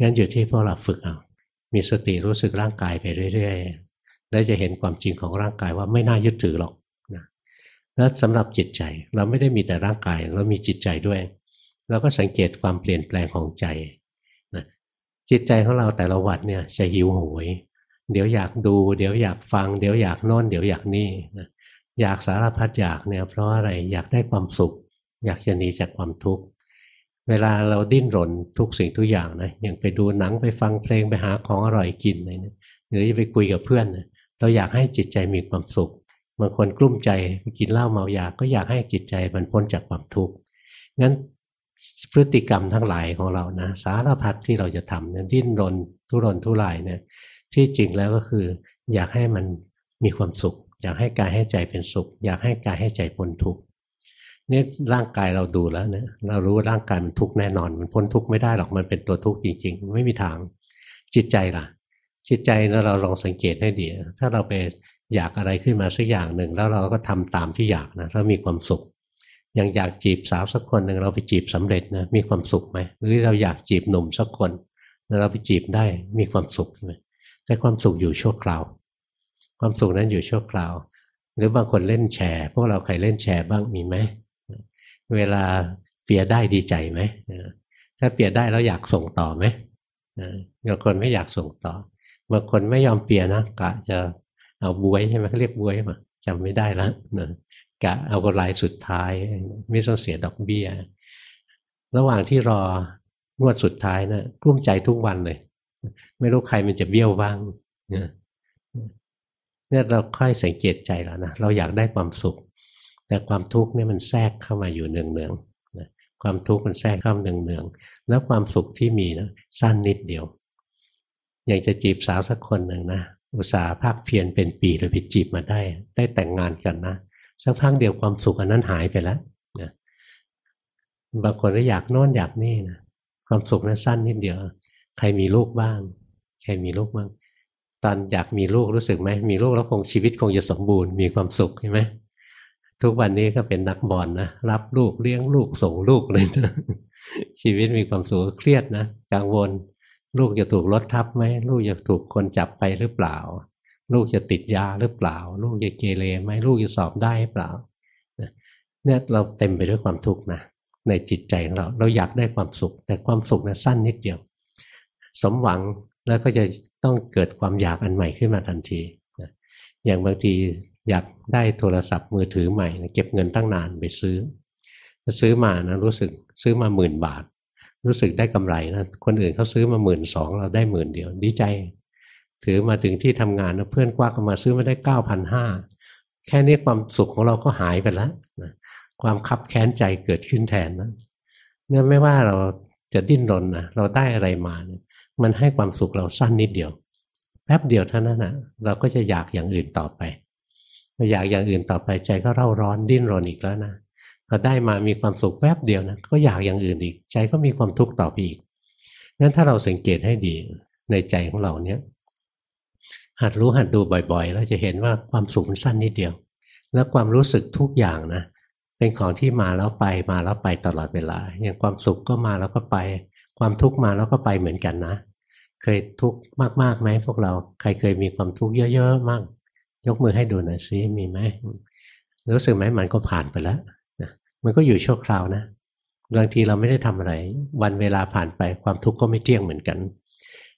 งั้นอยู่ที่พวกเราฝึกเอา มีสติรู้สึกร่างกายไปเรื่อยๆ แล้วจะเห็นความจริงของร่างกายว่าไม่น่ายึดถือหรอกนะแล้วสำหรับจิตใจเราไม่ได้มีแต่ร่างกาย เรามีจิตใจด้วย เราก็สังเกตความเปลี่ยนแปลงของใจนะจิตใจของเราแต่ละวัดเนี่ยจะหิวโหย เดี๋ยวอยากดู เดี๋ยวอยากฟัง เดี๋ยวอยากโน่นเดี๋ยวอยากนี่นะอยากสารพัดอยากเนี่ยเพราะอะไรอยากได้ความสุข อยากจะหนีจากความทุกข์เวลาเราดิ้นรนทุกสิ่งทุกอย่างนะอย่างไปดูหนังไปฟังเพลงไปหาของอร่อยกินอะไรเนี่ยหรือจะไปคุยกับเพื่อนนะเราอยากให้จิตใจมีความสุขบางคนกลุ้มใจไปกินเหล้าเมายาก็อยากให้จิตใจมันพ้นจากความทุกข์งั้น พฤติกรรมทั้งหลายของเรานะสารพัดที่เราจะทำเนี่ยดิ้นรนทุรนทุรายเนี่ยที่จริงแล้วก็คือ อยากให้มันมีความสุข อยากให้กายให้ใจเป็นสุข อยากให้กายให้ใจพ้นทุกข์นี่ร่างกายเราดูแล้วเนี่ยเรารู้ว่าร่างกายมันทุกข์แน่นอน มันพ้นทุกข์ไม่ได้หรอกมันเป็นตัวทุกข์จริง ๆ ไม่มีทางจิตใจล่ะ จิตใจเราลองสังเกตให้ดี ถ้าเราไปอยากอะไรขึ้นมาสักอย่างหนึ่งแล้วเราก็ทำตามที่อยากนะเรามีความสุข อย่างอยากจีบสาวสักคนหนึ่งเราไปจีบสำเร็จนะมีความสุขไหมหรือเราอยากจีบหนุ่มสักคนแล้วเราไปจีบได้มีความสุขไหมแต่ความสุขอยู่ชั่วคราว ความสุขนั้นอยู่ชั่วคราว หรือบางคนเล่นแชร์ พวกเราใครเล่นแชร์บ้างมีไหมเวลาเปียได้ดีใจไหมถ้าเปียได้แล้วอยากส่งต่อไหมบางคนไม่อยากส่งต่อบางคนไม่ยอมเปียนะกะจะเอาบวยใช่ไหมเรียกบวยมาจำไม่ได้แล้ว กะเอากระไรสุดท้าย ไม่ต้องเสียดอกเบี้ย ระหว่างที่รองวดสุดท้ายนะกลุ้มใจทุกวันเลย ไม่รู้ใครมันจะเบี้ยวบ้างเนี่ยเนี่ยเราค่อยสังเกตใจแล้วนะเราอยากได้ความสุข แต่ความทุกข์เนี่ยมันแทรกเข้ามาอยู่เนืองๆความทุกข์มันแทรกเข้ามาเนืองๆแล้วความสุขที่มีนะสั้นนิดเดียว อยากจะจีบสาวสักคนหนึ่งนะอุตสาห์ภาคเพียรเป็นปีเลยไปจีบมาได้ ได้แต่งงานกันนะ สักพักเดียวความสุขอันนั้นหายไปแล้วนะบางคนก็อยากโน่นอยากนี่นะความสุขนั้นสั้นนิดเดียว ใครมีลูกบ้าง ใครมีลูกบ้าง ตอนอยากมีลูกรู้สึกไหมมีลูกแล้วคงชีวิตคงจะสมบูรณ์มีความสุขใช่ไหมทุกวันนี้ก็เป็นนักบอลนนะรับลูกเลี้ยงลูกส่งลูกเลยนะชีวิตมีความสุขเครียดนะกังวล ลูกจะถูกรถทับไหมลูกจะถูกคนจับไปหรือเปล่า ลูกจะติดยาหรือเปล่า ลูกจะเกเรไหมลูกจะสอบได้หรือเปล่าเนี่ยเราเต็มไปด้วยความทุกข์นะในจิตใจของเราเราอยากได้ความสุข แต่ความสุขนะสั้นนิดเดียว สมหวังแล้วก็จะต้องเกิดความอยากอันใหม่ขึ้นมาทันทีอย่างบางทีอยากได้โทรศัพท์มือถือใหม่ เก็บเงินตั้งนานไปซื้อซื้อมานะรู้สึกซื้อมาหมื่นบาท รู้สึกได้กำไรนะคนอื่นเขาซื้อมาหมื่นสองเราได้หมื่นเดียวดีใจ ถือมาถึงที่ทำงานเพื่อนกว้ากันมาซื้อมาได้เก้าพันห้าแค่นี้ความสุขของเราก็หายไปแล้วความคับแค้นใจเกิดขึ้นแทนนะเนี่ยไม่ว่าเราจะดิ้นรนนะเราได้อะไรมาเนี่ยมันให้ความสุขเราสั้นนิดเดียว แป๊บเดียวเท่านั้นนะเราก็จะอยากอย่างอื่นต่อไปพออยากอย่างอื่นต่อไปใจก็เร่าร้อนดิ้นรนอีกแล้วนะพอได้มามีความสุขแป๊บเดียวนะก็อยากอย่างอื่นอีก ใจก็มีความทุกข์ต่อไปอีกงั้นถ้าเราสังเกตให้ดีในใจของเราเนี่ย หัดรู้หัดดูบ่อยๆ แล้วจะเห็นว่าความสุขมันสั้นนิดเดียว แล้วความรู้สึกทุกอย่างนะ เป็นของที่มาแล้วไปมาแล้วไปตลอดเวลา อย่างความสุขก็มาแล้วก็ไป ความทุกข์มาแล้วก็ไปเหมือนกันนะ เคยทุกข์มากๆไหมพวกเราใครเคยมีความทุกข์เยอะๆมากยกมือให้ดูหน่อยซิมีไหมรู้สึกไหมมันก็ผ่านไปแล้วนะมันก็อยู่ชั่วคราวนะบางทีเราไม่ได้ทำอะไร วันเวลาผ่านไปความทุกข์ก็ไม่เที่ยงเหมือนกัน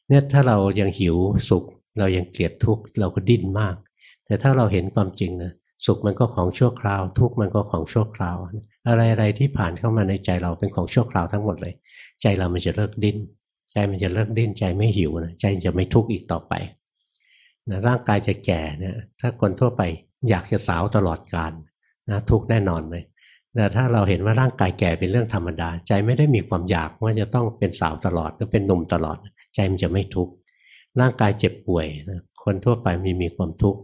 เนี่ยถ้าเรายังหิวสุข เรายังเกลียดทุกข์เราก็ดิ้นมาก แต่ถ้าเราเห็นความจริงนะสุขมันก็ของชั่วคราว ทุกข์มันก็ของชั่วคราว อะไรอะไรที่ผ่านเข้ามาในใจเราเป็นของชั่วคราวทั้งหมดเลย ใจเรามันจะเลิกดิ้นใจมันจะเลิกดิ้นใจไม่หิวนะใจจะไม่ทุกข์อีกต่อไปนะร่างกายจะแก่เนี่ยถ้าคนทั่วไปอยากจะสาวตลอดกาลนะทุกข์แน่นอนเลยแต่ถ้าเราเห็นว่าร่างกายแก่เป็นเรื่องธรรมดา ใจไม่ได้มีความอยากว่าจะต้องเป็นสาวตลอดก็เป็นหนุ่มตลอด ใจมันจะไม่ทุกข์ ร่างกายเจ็บป่วยนะคนทั่วไปมีมีความทุกข์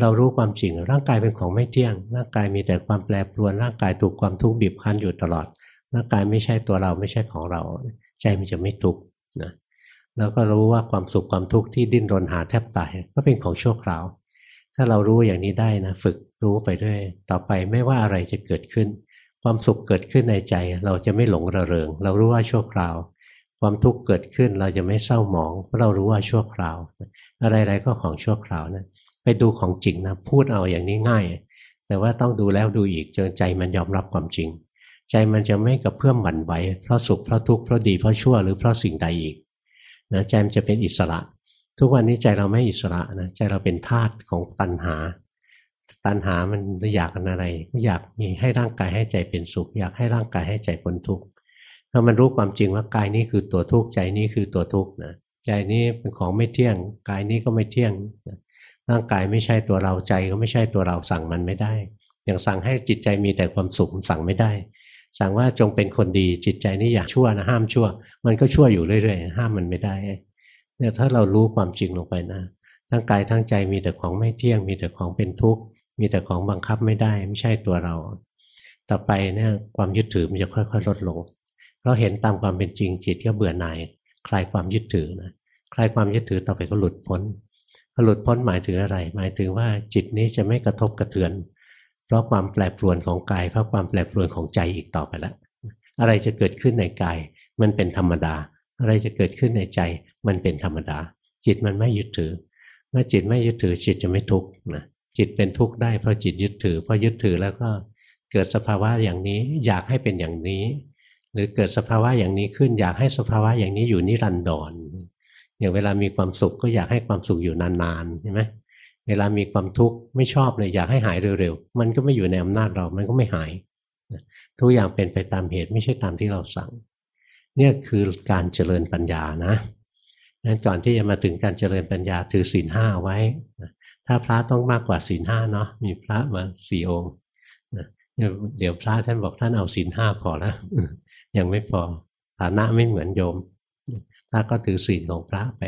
เรารู้ความจริง ร่างกายเป็นของไม่เที่ยง ร่างกายมีแต่ความแปรปรวนร่างกายถูกความทุกข์บีบคั้นอยู่ตลอด ร่างกายไม่ใช่ตัวเราไม่ใช่ของเรา ใจมันจะไม่ทุกข์นะแล้วก็รู้ว่าความสุขความทุกข์ที่ดิ้นรนหาแทบตายก็เป็นของชั่วคราว ถ้าเรารู้อย่างนี้ได้นะฝึกรู้ไปด้วย ต่อไปไม่ว่าอะไรจะเกิดขึ้น ความสุขเกิดขึ้นในใจ เราจะไม่หลงระเริง เรารู้ว่าชั่วคราว ความทุกข์เกิดขึ้นเราจะไม่เศร้าหมองเพราะเรารู้ว่าชั่วคราว อะไรๆก็ของชั่วคราวนะไปดูของจริงนะพูดเอาอย่างนี้ง่าย แต่ว่าต้องดูแล้วดูอีกจนใจมันยอมรับความจริง ใจมันจะไม่กระเพื่อมหวั่นไหวเพราะสุขเพราะทุกข์เพราะดีเพราะชั่วหรือเพราะสิ่งใดอีกนะใจมันจะเป็นอิสระ ทุกวันนี้ใจเราไม่อิสระนะใจเราเป็นทาสของตัณหา ตัณหามันอยากอะไร อยากมีให้ร่างกายให้ใจเป็นสุข อยากให้ร่างกายให้ใจพ้นทุกข์ ถ้ามันรู้ความจริงว่ากายนี้คือตัวทุกข์ใจนี้คือตัวทุกข์นะใจนี้เป็นของไม่เที่ยง กายนี้ก็ไม่เที่ยงร่างกายไม่ใช่ตัวเราใจก็ไม่ใช่ตัวเราสั่งมันไม่ได้ อย่างสั่งให้จิตใจมีแต่ความสุขสั่งไม่ได้ สั่งว่าจงเป็นคนดีจิตใจนี่อย่าชั่วนะห้ามชั่ว มันก็ชั่วอยู่เรื่อยๆห้ามมันไม่ได้เนี่ยถ้าเรารู้ความจริงลงไปนะทั้งกายทั้งใจมีแต่ของไม่เที่ยง มีแต่ของเป็นทุกข์มีแต่ของบังคับไม่ได้ ไม่ใช่ตัวเรา ต่อไปเนี่ยความยึดถือมันจะค่อยๆ ลดลง เราเห็นตามความเป็นจริงจิตก็เบื่อหน่ายคลายความยึดถือนะคลายความยึดถือต่อไปก็หลุดพ้นหลุดพ้นหมายถึงอะไร หมายถึงว่าจิตนี้จะไม่กระทบกระเทือน เพราะความแปรปรวนของกายเพราะความแปรปรวนของใจอีกต่อไปแล้วอะไรจะเกิดขึ้นในกาย มันเป็นธรรมดา อะไรจะเกิดขึ้นในใจ มันเป็นธรรมดา จิตมันไม่ยึดถือ เมื่อจิตไม่ยึดถือจิตจะไม่ทุกข์นะจิตเป็นทุกข์ได้เพราะจิตยึดถือเพราะยึดถือแล้วก็เกิดสภาวะอย่างนี้อยากให้เป็นอย่างนี้ หรือเกิดสภาวะอย่างนี้ขึ้น อยากให้สภาวะอย่างนี้อยู่นิรันดรอย่างเวลามีความสุขก็อยากให้ความสุขอยู่นานๆใช่ไหมเวลามีความทุกข์ไม่ชอบเลยอยากให้หายเร็วๆ มันก็ไม่อยู่ในอำนาจเรา มันก็ไม่หาย ทุกอย่างเป็นไปตามเหตุไม่ใช่ตามที่เราสั่ง เนี่ยคือการเจริญปัญญานะงั้นก่อนที่จะมาถึงการเจริญปัญญาถือศีลห้าไว้ ถ้าพระต้องมากกว่าศีลห้าเนาะ มีพระมาสี่องค์ เดี๋ยวพระท่านบอกท่านเอาศีลห้าพอแล้ว ยังไม่พอฐานะไม่เหมือนโยมพระก็ถือศีลของพระไป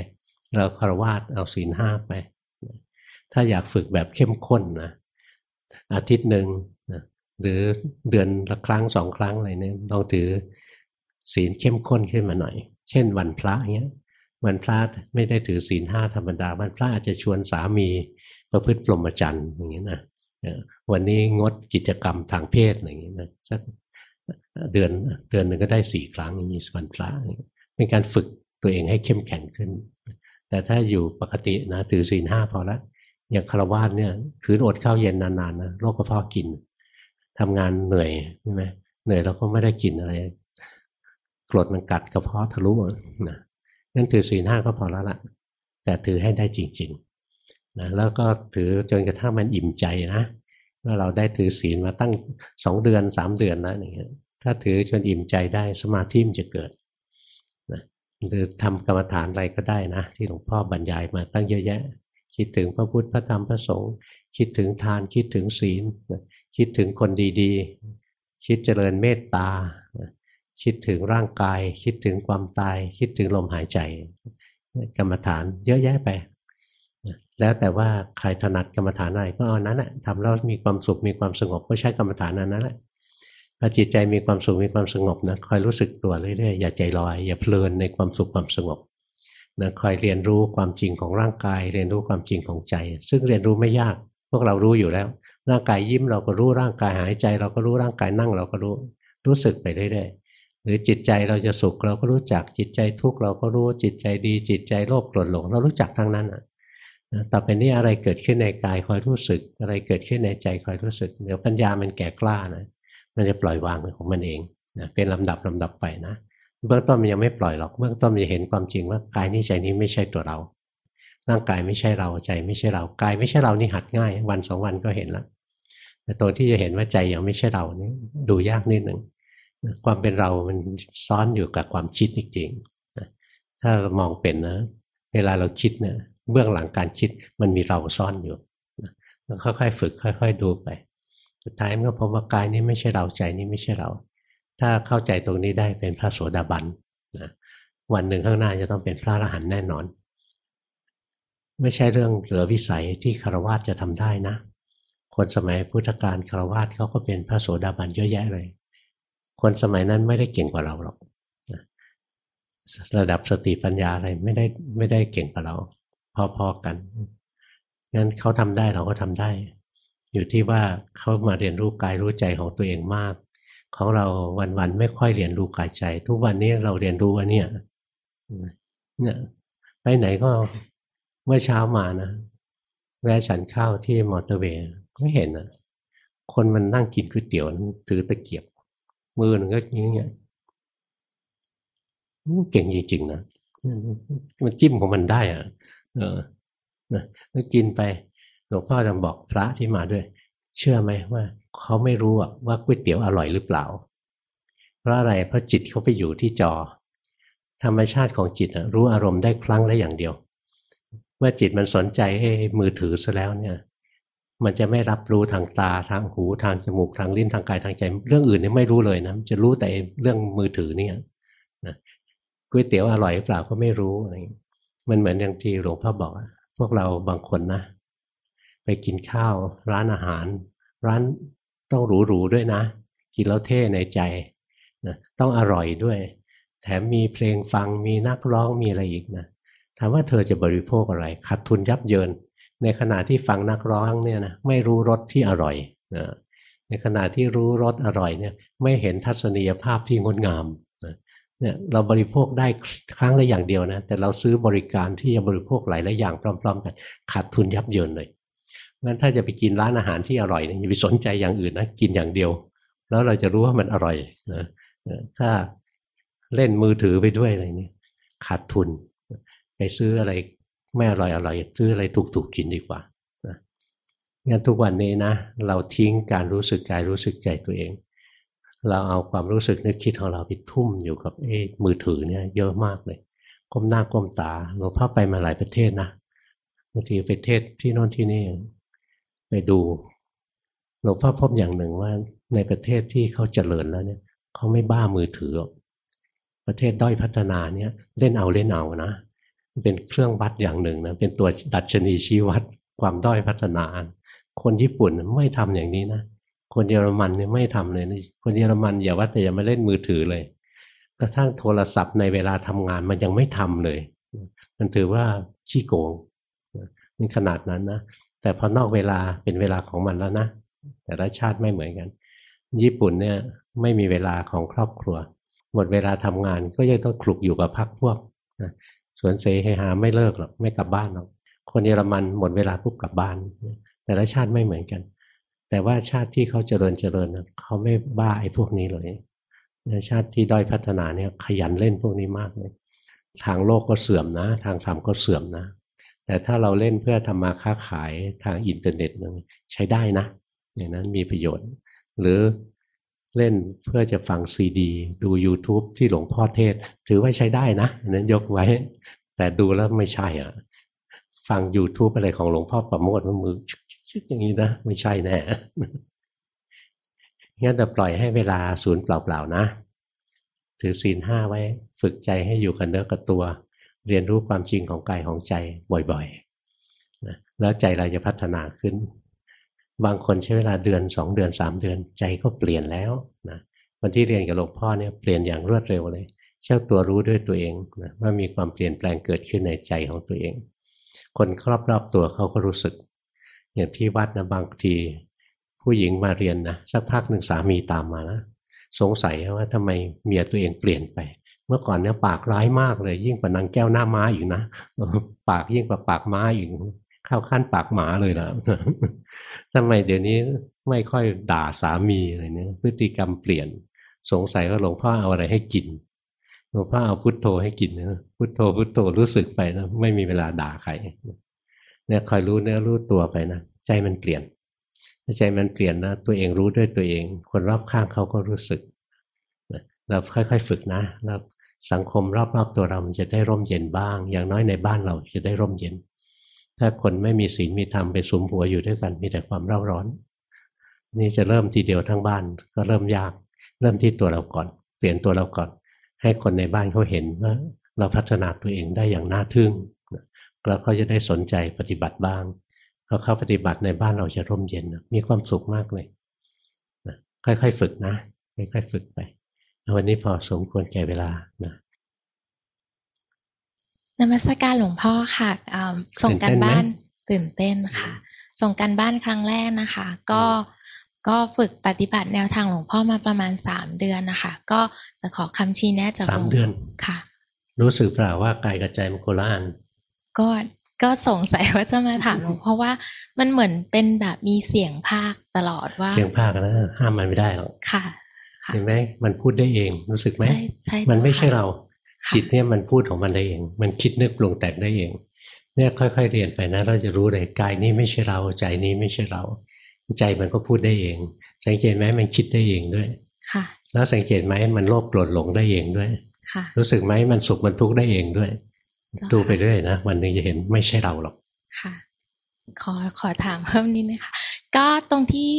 เราคารวาสเอาศีลห้าไป ถ้าอยากฝึกแบบเข้มข้นนะอาทิตย์หนึ่งนะหรือเดือนละครั้งสองครั้งอะไรเนี่ยลองถือศีลเข้มข้นขึ้นมาหน่อย เช่นวันพระเงี้ยวันพระไม่ได้ถือศีลห้าธรรมดา วันพระอาจจะชวนสามีประพฤติปรมจรรย์อย่างเงี้ยนะวันนี้งดกิจกรรมทางเพศอย่างเงี้ยนะสัก เดือนเดือนหนึ่งก็ได้สี่ครั้งมีวันพระเป็นการฝึกตัวเองให้เข้มแข็งขึ้น แต่ถ้าอยู่ปกตินะถือศีลห้าพอละอย่างคารวาสเนี่ยคืนอดข้าวเย็นนานๆนะโรคกระเพาะกินทำงานเหนื่อยใช่ไหมเหนื่อยเราก็ไม่ได้กินอะไรกรดมันกัดกระเพาะทะลุนะงั้นถือศีลห้าก็พอแล้วละแต่ถือให้ได้จริง ๆนะแล้วก็ถือจนกระทั่งมันอิ่มใจนะ ว่าเราได้ถือศีลมาตั้งสองเดือนสามเดือนแล้วอย่างเงี้ยถ้าถือจนอิ่มใจได้สมาธิมันจะเกิดนะหรือทำกรรมฐานอะไรก็ได้นะ ที่หลวงพ่อบรรยายมาตั้งเยอะแยะ คิดถึงพระพุทธพระธรรมพระสงฆ์คิดถึงทานคิดถึงศีลคิดถึงคนดีๆ คิดเจริญเมตตา คิดถึงร่างกาย คิดถึงความตาย คิดถึงลมหายใจ กรรมฐานเยอะแยะไป แล้วแต่ว่าใครถนัดกรรมฐานอะไรก็เอานั้นแหละทำแล้วมีความสุขมีความสงบก็ใช้กรรมฐานนั้นแหละพอจิตใจมีความสุขมีความสงบนะคอยรู้สึกตัวเรื่อยๆอย่าใจลอย อย่าเพลินในความสุขความสงบนะคอยเรียนรู้ความจริงของร่างกาย เรียนรู้ความจริงของใจ ซึ่งเรียนรู้ไม่ยาก พวกเรารู้อยู่แล้ว ร่างกายยิ้มเราก็รู้ร่างกายหายใจ เราก็รู้ร่างกายนั่งเราก็รู้รู้สึกไปเรื่อยๆหรือจิตใจเราจะสุขเราก็รู้จักจิตใจทุกข์เราก็รู้จิตใจดี จิตใจโลภโกรธหลงเรารู้จักทั้งนั้นอะ ต่อไปนี้อะไรเกิดขึ้นในกายคอยรู้สึก อะไรเกิดขึ้นในใจคอยรู้สึก เดี๋ยวปัญญามันแก่กล้านะมันจะปล่อยวางของมันเองนะเป็นลำดับลำดับไปนะเบื้องต้นมันยังไม่ปล่อยหรอกเบื้องต้นมันจะเห็นความจริงว่ากายนี้ใจนี้ไม่ใช่ตัวเราร่างกายไม่ใช่เราใจไม่ใช่เรากายไม่ใช่เรานี่หัดง่าย วันสองวันก็เห็นแล้วแต่ตัวที่จะเห็นว่าใจยังไม่ใช่เรานี่ดูยากนิดหนึ่งความเป็นเรามันซ้อนอยู่กับความคิดจริงๆถ้าเรามองเป็นนะ เวลาเราคิดเนี่ย เบื้องหลังการคิดมันมีเราซ่อนอยู่เราค่อยๆ ฝึก ค่อย ๆ ดูไป สุดท้ายมันก็พบว่ากายนี้ไม่ใช่เราใจนี้ไม่ใช่เรา ถ้าเข้าใจตรงนี้ได้เป็นพระโสดาบันนะวันหนึ่งข้างหน้าจะต้องเป็นพระอรหันต์แน่นอน ไม่ใช่เรื่องเหลือวิสัยที่คารวะจะทำได้นะ คนสมัยพุทธกาลคารวะเขาก็เป็นพระโสดาบันเยอะแยะเลย คนสมัยนั้นไม่ได้เก่งกว่าเราหรอกระดับสติปัญญาอะไรไม่ได้ไม่ได้เก่งกว่าเรา พอๆกันงั้นเขาทำได้เราก็ทำได้ อยู่ที่ว่าเขามาเรียนรู้กายรู้ใจของตัวเองมาก ของเราวันๆไม่ค่อยเรียนรู้กายใจ ทุกวันนี้เราเรียนรู้ว่าเนี่ยเนี่ยไปไหนก็เมื่อเช้ามานะแวะฉันข้าวที่มอเตอร์เวย์ก็เห็นนะคนมันนั่งกินก๋วยเตี๋ยวถือตะเกียบ มือหนึ่งก็อย่างเงี้ยเก่งจริงๆนะมันจิ้มของมันได้อะ เออนะแล้วกินไปหลวงพ่อจะบอกพระที่มาด้วย เชื่อไหมว่าเขาไม่รู้ว่าก๋วยเตี๋ยวอร่อยหรือเปล่า เพราะอะไรเพราะจิตเขาไปอยู่ที่จอ ธรรมชาติของจิตรู้อารมณ์ได้ครั้งละอย่างเดียวเมื่อจิตมันสนใจให้มือถือซะแล้วเนี่ยมันจะไม่รับรู้ทางตาทางหูทางจมูกทางลิ้นทางกายทางใจ เรื่องอื่นเนี่ยไม่รู้เลยนะจะรู้แต่เรื่องมือถือเนี่ยนะก๋วยเตี๋ยวอร่อยหรือเปล่าก็ไม่รู้อะไร มันเหมือนอย่างที่หลวงพ่อบอก พวกเราบางคนนะ ไปกินข้าวร้านอาหาร ร้านต้องหรูหรูด้วยนะ กินแล้วเท่ในใจนะต้องอร่อยด้วย แถมมีเพลงฟังมีนักร้องมีอะไรอีกนะถามว่าเธอจะบริโภคอะไรขาดทุนยับเยิน ในขณะที่ฟังนักร้องเนี่ยนะไม่รู้รสที่อร่อยนะในขณะที่รู้รสอร่อยเนี่ยไม่เห็นทัศนียภาพที่งดงาม เนี่ยเราบริโภคได้ครั้งละอย่างเดียวนะแต่เราซื้อบริการที่จะบริโภคหลายหลายอย่างพร้อม ๆ กัน ขาดทุนยับเยินเลยงั้นถ้าจะไปกินร้านอาหารที่อร่อยเนี่ยอย่าไปสนใจอย่างอื่นนะกินอย่างเดียว แล้วเราจะรู้ว่ามันอร่อยนะถ้าเล่นมือถือไปด้วยอะไรเนี่ยขาดทุน ไปซื้ออะไรไม่อร่อยอร่อยซื้ออะไรถูกๆกินดีกว่านะงั้นทุกวันนี้นะ เราทิ้งการรู้สึกกายรู้สึกใจตัวเอง เราเอาความรู้สึกนึกคิดของเราไปทุ่มอยู่กับเอ้มือถือเนี่ยเยอะมากเลยก้มหน้าก้มตาหลวงพ่อไปมาหลายประเทศนะบางทีไปเทศที่โน่นที่นี่ไปดูหลวงพ่อพบอย่างหนึ่งว่าในประเทศที่เขาเจริญแล้วเนี่ยเขาไม่บ้ามือถือ ประเทศด้อยพัฒนาเนี่ยเล่นเอาเล่นเอานะเป็นเครื่องวัดอย่างหนึ่งนะเป็นตัวดัชนีชี้วัดความด้อยพัฒนา คนญี่ปุ่นไม่ทำอย่างนี้นะ คนเยอรมันเนี่ยไม่ทำเลยนะคนเยอรมันอย่าว่าแต่อย่ามาเล่นมือถือเลย กระทั่งโทรศัพท์ในเวลาทำงานมันยังไม่ทำเลย มันถือว่าขี้โกงมันขนาดนั้นนะแต่พอนอกเวลาเป็นเวลาของมันแล้วนะแต่ละชาติไม่เหมือนกัน ญี่ปุ่นเนี่ยไม่มีเวลาของครอบครัว หมดเวลาทำงานก็ยังต้องคลุกอยู่กับพักพวกนะสวนเสเฮหาไม่เลิกหรอกไม่กลับบ้านหรอกคนเยอรมันหมดเวลาปุ๊บกลับบ้าน แต่ละชาติไม่เหมือนกัน แต่ว่าชาติที่เขาเจริญเจริญนะเขาไม่บ้าไอ้พวกนี้เลยชาติที่ด้อยพัฒนาเนี่ยขยันเล่นพวกนี้มากเลย ทางโลกก็เสื่อมนะ ทางธรรมก็เสื่อมนะ แต่ถ้าเราเล่นเพื่อทำมาค้าขายทางอินเทอร์เน็ตใช้ได้นะอย่างนั้นมีประโยชน์ หรือเล่นเพื่อจะฟังซีดี ดู YouTube ที่หลวงพ่อเทศ ถือว่าใช้ได้นะนั้นยกไว้ แต่ดูแล้วไม่ใช่อะ ฟัง YouTube อะไรของหลวงพ่อประโมทมือ ชุดอย่างนี้นะ ไม่ใช่แน่งั้นจะปล่อยให้เวลาศูนย์เปล่าๆนะ ถือศีลห้าไว้ ฝึกใจให้อยู่กับเนื้อกับตัว เรียนรู้ความจริงของกายของใจบ่อยๆนะแล้วใจเราจะพัฒนาขึ้น บางคนใช้เวลาเดือนสองเดือนสามเดือนใจก็เปลี่ยนแล้วนะวันที่เรียนกับหลวงพ่อเนี่ยเปลี่ยนอย่างรวดเร็วเลย เจ้าตัวรู้ด้วยตัวเองนะว่ามีความเปลี่ยนแปลงเกิดขึ้นในใจของตัวเอง คนครอบๆตัวเขาก็รู้สึก อย่างที่วัดนะบางทีผู้หญิงมาเรียนนะสักพักหนึ่งสามีตามมานะสงสัยว่าทำไมเมียตัวเองเปลี่ยนไป เมื่อก่อนเนี่ยปากร้ายมากเลย ยิ่งกว่านางแก้วหน้าม้าอยู่นะปากยิ่งกว่าปากม้าอยู่เข้าขั้นปากหมาเลยนะทำไมเดี๋ยวนี้ไม่ค่อยด่าสามีอะไรเนี่ยพฤติกรรมเปลี่ยน สงสัยว่าหลวงพ่อเอาอะไรให้กินหลวงพ่อเอาพุทโธให้กินนะพุทโธพุทโธรู้สึกไปนะไม่มีเวลาด่าใคร เนี่ยคอยรู้เนื้อรู้ตัวไปนะใจมันเปลี่ยนถ้าใจมันเปลี่ยนนะตัวเองรู้ด้วยตัวเอง คนรอบข้างเขาก็รู้สึกเราค่อยๆฝึกนะแล้วสังคมรอบๆตัวเรามันจะได้ร่มเย็นบ้าง อย่างน้อยในบ้านเราจะได้ร่มเย็น ถ้าคนไม่มีศีลมีธรรมไปสุมหัวอยู่ด้วยกันมีแต่ความเร่าร้อน นี่จะเริ่มทีเดียวทั้งบ้านก็เริ่มยาก เริ่มที่ตัวเราก่อน เปลี่ยนตัวเราก่อน ให้คนในบ้านเขาเห็นว่า เราพัฒนาตัวเองได้อย่างน่าทึ่ง แล้วเขาจะได้สนใจปฏิบัติบ้างพอเข้าปฏิบัติในบ้านเราจะร่มเย็น มีความสุขมากเลยนะค่อยๆฝึกนะค่อยๆฝึกไป วันนี้พอสมควรแก่เวลานะนมัสการหลวงพ่อค่ะส่งกันบ้านตื่นเต้นค่ะ ส่งกันบ้านครั้งแรกนะคะ ก็ก็ฝึกปฏิบัติแนวทางหลวงพ่อมาประมาณสามเดือนนะคะ ก็จะขอคำชี้แนะจากสามเดือนค่ะ รู้สึกเปล่าว่ากายกับใจมันโคละอัน ก็ก็สงสัยว่าจะมาถามหลวงเพราะว่ามันเหมือนเป็นแบบมีเสียงภาคตลอดว่า เสียงภาคนะห้ามมันไม่ได้หรอกค่ะเห็นไหมมันพูดได้เองรู้สึกไหมใช่มันไม่ใช่เราจิตเนี่ยมันพูดของมันได้เอง มันคิดนึกปรุงแต่งได้เอง เนี่ยค่อย ๆ เรียนไปนะ เราจะรู้เลยกายนี้ไม่ใช่เราใจนี้ไม่ใช่เรา ใจมันก็พูดได้เอง สังเกตไหมมันคิดได้เองด้วย ค่ะ แล้วสังเกตไหมมันโลภโกรธหลงได้เองด้วย ค่ะ รู้สึกไหมมันสุขมันทุกข์ได้เองด้วย ดูไปเรื่อยนะวันหนึ่งจะเห็นไม่ใช่เราหรอกค่ะ ขอขอถามเพิ่มนิดนะคะก็ตรงที่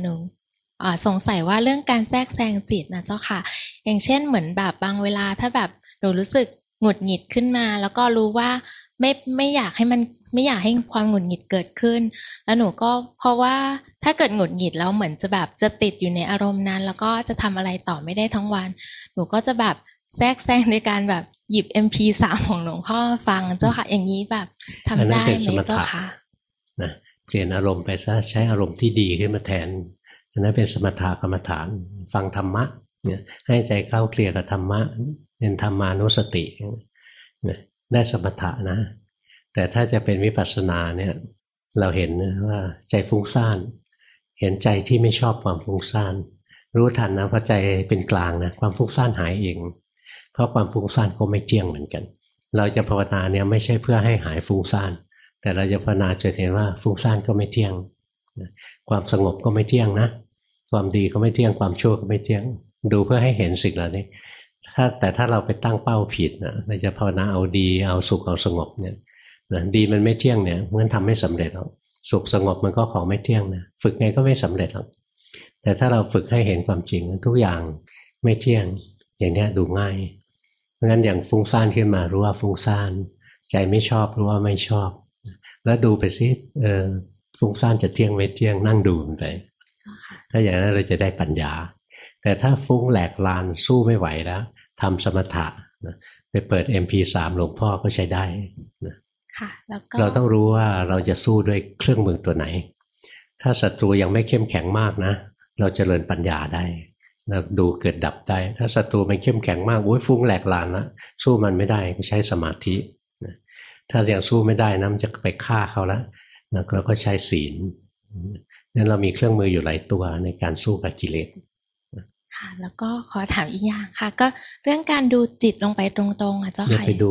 หนูสงสัยว่าเรื่องการแทรกแซงจิตนะเจ้าค่ะ อย่างเช่นเหมือนแบบบางเวลาถ้าแบบหนูรู้สึกหงุดหงิดขึ้นมา แล้วก็รู้ว่าไม่ไม่อยากให้มันไม่อยากให้ความหงุดหงิดเกิดขึ้น แล้วหนูก็เพราะว่าถ้าเกิดหงุดหงิดแล้วเหมือนจะแบบจะติดอยู่ในอารมณ์นั้น แล้วก็จะทำอะไรต่อไม่ได้ทั้งวัน หนูก็จะแบบแทรกแซงในการแบบ หยิบ MP3 ของหลวงพ่อฟังเจ้าค่ะ อย่างนี้แบบทำได้ไหมเจ้าค่ะนะเปลี่ยนอารมณ์ไปซะใช้อารมณ์ที่ดีขึ้นมาแทนอันนั้นเป็นสมถะกรรมฐานฟังธรรมะเนี่ยให้ใจเข้าเคลียร์กับธรรมะเป็นธรรมานุสติได้สมถะนะ แต่ถ้าจะเป็นวิปัสสนาเนี่ยเราเห็นว่าใจฟุ้งซ่าน เห็นใจที่ไม่ชอบความฟุ้งซ่าน รู้ทันนะพอใจเป็นกลางนะความฟุ้งซ่านหายเอง เพราะความฟุ้งซ่านก็ไม่เที่ยงเหมือนกัน เราจะภาวนาเนี่ยไม่ใช่เพื่อให้หายฟุ้งซ่าน แต่เราจะภาวนาจนเห็นว่าฟุ้งซ่านก็ไม่เที่ยง ความสงบก็ไม่เที่ยงนะ ความดีก็ไม่เที่ยง ความชั่วก็ไม่เที่ยง ดูเพื่อให้เห็นสิ่งเหล่านี้ ถ้าแต่ถ้าเราไปตั้งเป้าผิดนะเราจะภาวนาเอาดีเอาสุขเอาสงบเนี่ยดีมันไม่เที่ยงเนี่ยมันทำไม่สำเร็จหรอกสุขสงบมันก็ของไม่เที่ยงนะฝึกไงก็ไม่สำเร็จหรอกแต่ถ้าเราฝึกให้เห็นความจริงทุกอย่างไม่เที่ยงอย่างนี้ดูง่าย ราะงั้นอย่างฟุ้งซ่านขึ้นมารู้ว่าฟุ้งซ่าน ใจไม่ชอบรู้ว่าไม่ชอบ แล้วดูไปซิเออฟุ้งซ่านจะเที่ยงไม่เที่ยงนั่งดูมันไปถ้าอย่างนั้นเราจะได้ปัญญา แต่ถ้าฟุ้งแหลกลานสู้ไม่ไหวแล้วทำสมถะนะไปเปิด MP3 หลวงพ่อก็ใช้ได้นะค่ะแล้วก็เราต้องรู้ว่าเราจะสู้ด้วยเครื่องมือตัวไหน ถ้าศัตรูยังไม่เข้มแข็งมากนะ เราจเจริญปัญญาได้ เราดูเกิดดับได้ ถ้าศัตรูมันเข้มแข็งมากโอ้ยฟุ้งแหลกลานละสู้มันไม่ได้ก็ใช้สมาธิถ้ายังสู้ไม่ได้นะมันจะไปฆ่าเขาแล้วเราก็ใช้ศีลนั้นเรามีเครื่องมืออยู่หลายตัวในการสู้กับกิเลสค่ะ แล้วก็ขอถามอีกอย่างค่ะ ก็เรื่องการดูจิตลงไปตรงๆอะเจ้าค่ะไปดู